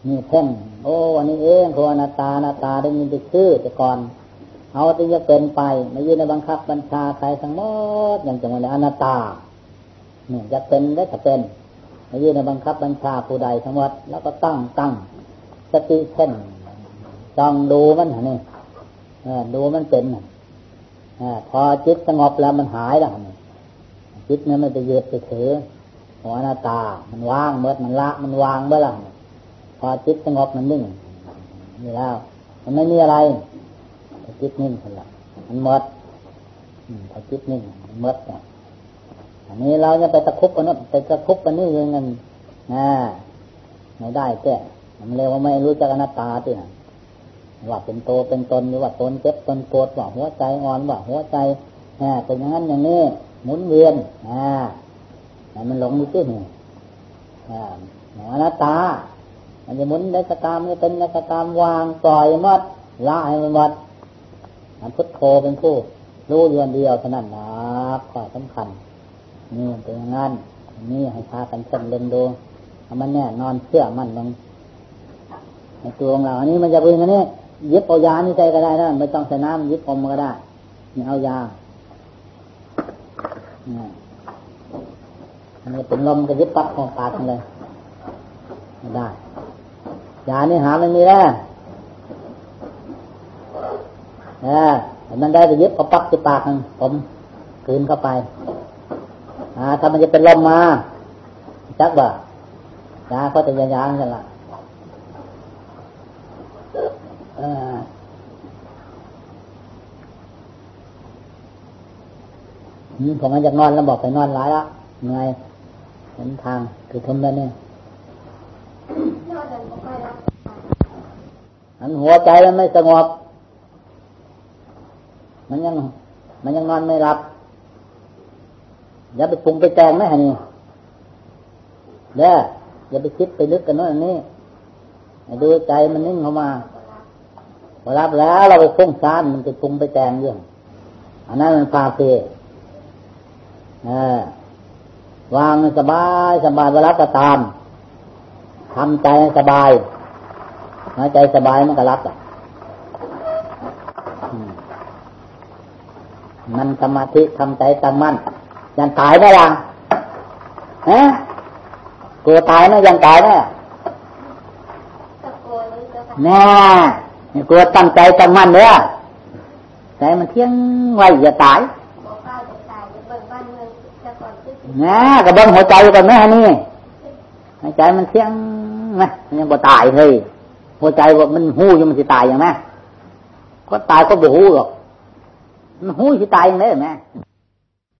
[SPEAKER 1] นี่เพ่งโอ้วันนี้เองคืออนัตตาอนัตตาได้ยินไปชื่อแต่ก่อน เอาที่จะเป็นไปไม่ยืนในบังคับบัญชาใครทั้งหมดอย่างจังหวะอนัตตาเนี่ยจะเป็นได้จะเป็น ม่ยืนในบังคับบัญชาผู้ใดทั้งหมดแล้วก็ตั้งตั้งสติเช่นจ้องดูมันนี่ดูมันเป็นอพอจิตสงบแล้วมันหายแล้วจิตนี่ยมันจะเย็บไปถือหัวหน้าตา มันว่างเมื่อมันละมันวางเมื่อไรพอจิตสงบมันนิ่งนี่แล้ว มันไม่มีอะไรจิตนิ่งคนละมันหมดพอจิตนิ่งมันหมดเนี่ย อันนี้เราจะไปตะคุบกันนู้นไปตะคุบกันนี่ยังไงนะไม่ได้แก่มันเรียกว่าไม่รู้จักอนัตตาที่ไหนว่าเป็นโตเป็นตนหรือว่าตนเจ็บตนปวดว่าหัวใจอ่อนว่าหัวใจเป็นอย่างนั้นอย่างนี้หมุนเวียนอ่ามันหลงอยู่ที่นี่อนัตตามันจะหมุนได้กระตามจะเป็นได้กระตามวางปล่อยมัดละให้มันมัดมันพุทโธเป็นผู้รู้เรือนเดียวเท่านั้นนะข้อสำคัญ นี่เป็นอย่างนั้นนี่ให้พากันจำเล่นดูมันแน่นอนเชื่อมันลงในตัวของเรา อันนี้มันจะเป็นอย่างนี้ยึดเอายานี่ใจก็ได้นะไม่ต้องใส่น้ำยึดอมก็ได้นี่เอายาอันนี้เป็นลมก็ยึดปั๊บของปากเลยไม่ได้ยานี่หาไม่มีแล้วเออมันได้จะยึดเอาปั๊บที่ปากผมคืนเข้าไป อ่าถ้ามันจะเป็นลมมาจักบ่ยาก็จะยาๆกันละผมมันจะนอนแล้วบอกไปนอนร้ายละเหนื่อยเห็นทางคือทมแล้เนี่ยอันหัวใจมันไม่สงบ มันยัง มันยังนอนไม่หลับ อย่าไปปรุงไปแต่งนะฮะนี่เด้ออย่าไปคิดไปลึกกันโน่นนี่ดูใจมันนิ่งเข้ามาพอรับแล้วเราไปฟุ้งซ่านมันจะปรุงไปแต่งเรื่องอันนั้นมันพาเฟวางสบายสบายเวลาก็ตามทำใจสบายหายใจสบายมันก็รับอะมันสมาธิทำใจตั้งมั่น ยันตายไหมล่ะฮะกลัวตายไหมยังตายไหมแน่กลัวตั้งใจตั้งมั่นเลยใจมันเที่ยงไว้อย่าตายนะกับเบิ้งหัวใจกันไหมฮะนี่หัวใจมันเที่ยงนะมันยังบ่ตายเลยหัวใจว่ามันหู้ยังมันสิตายอย่างไหมก็ตายก็บ่หู้หรอกมันหู้สิตายอย่างไรไหม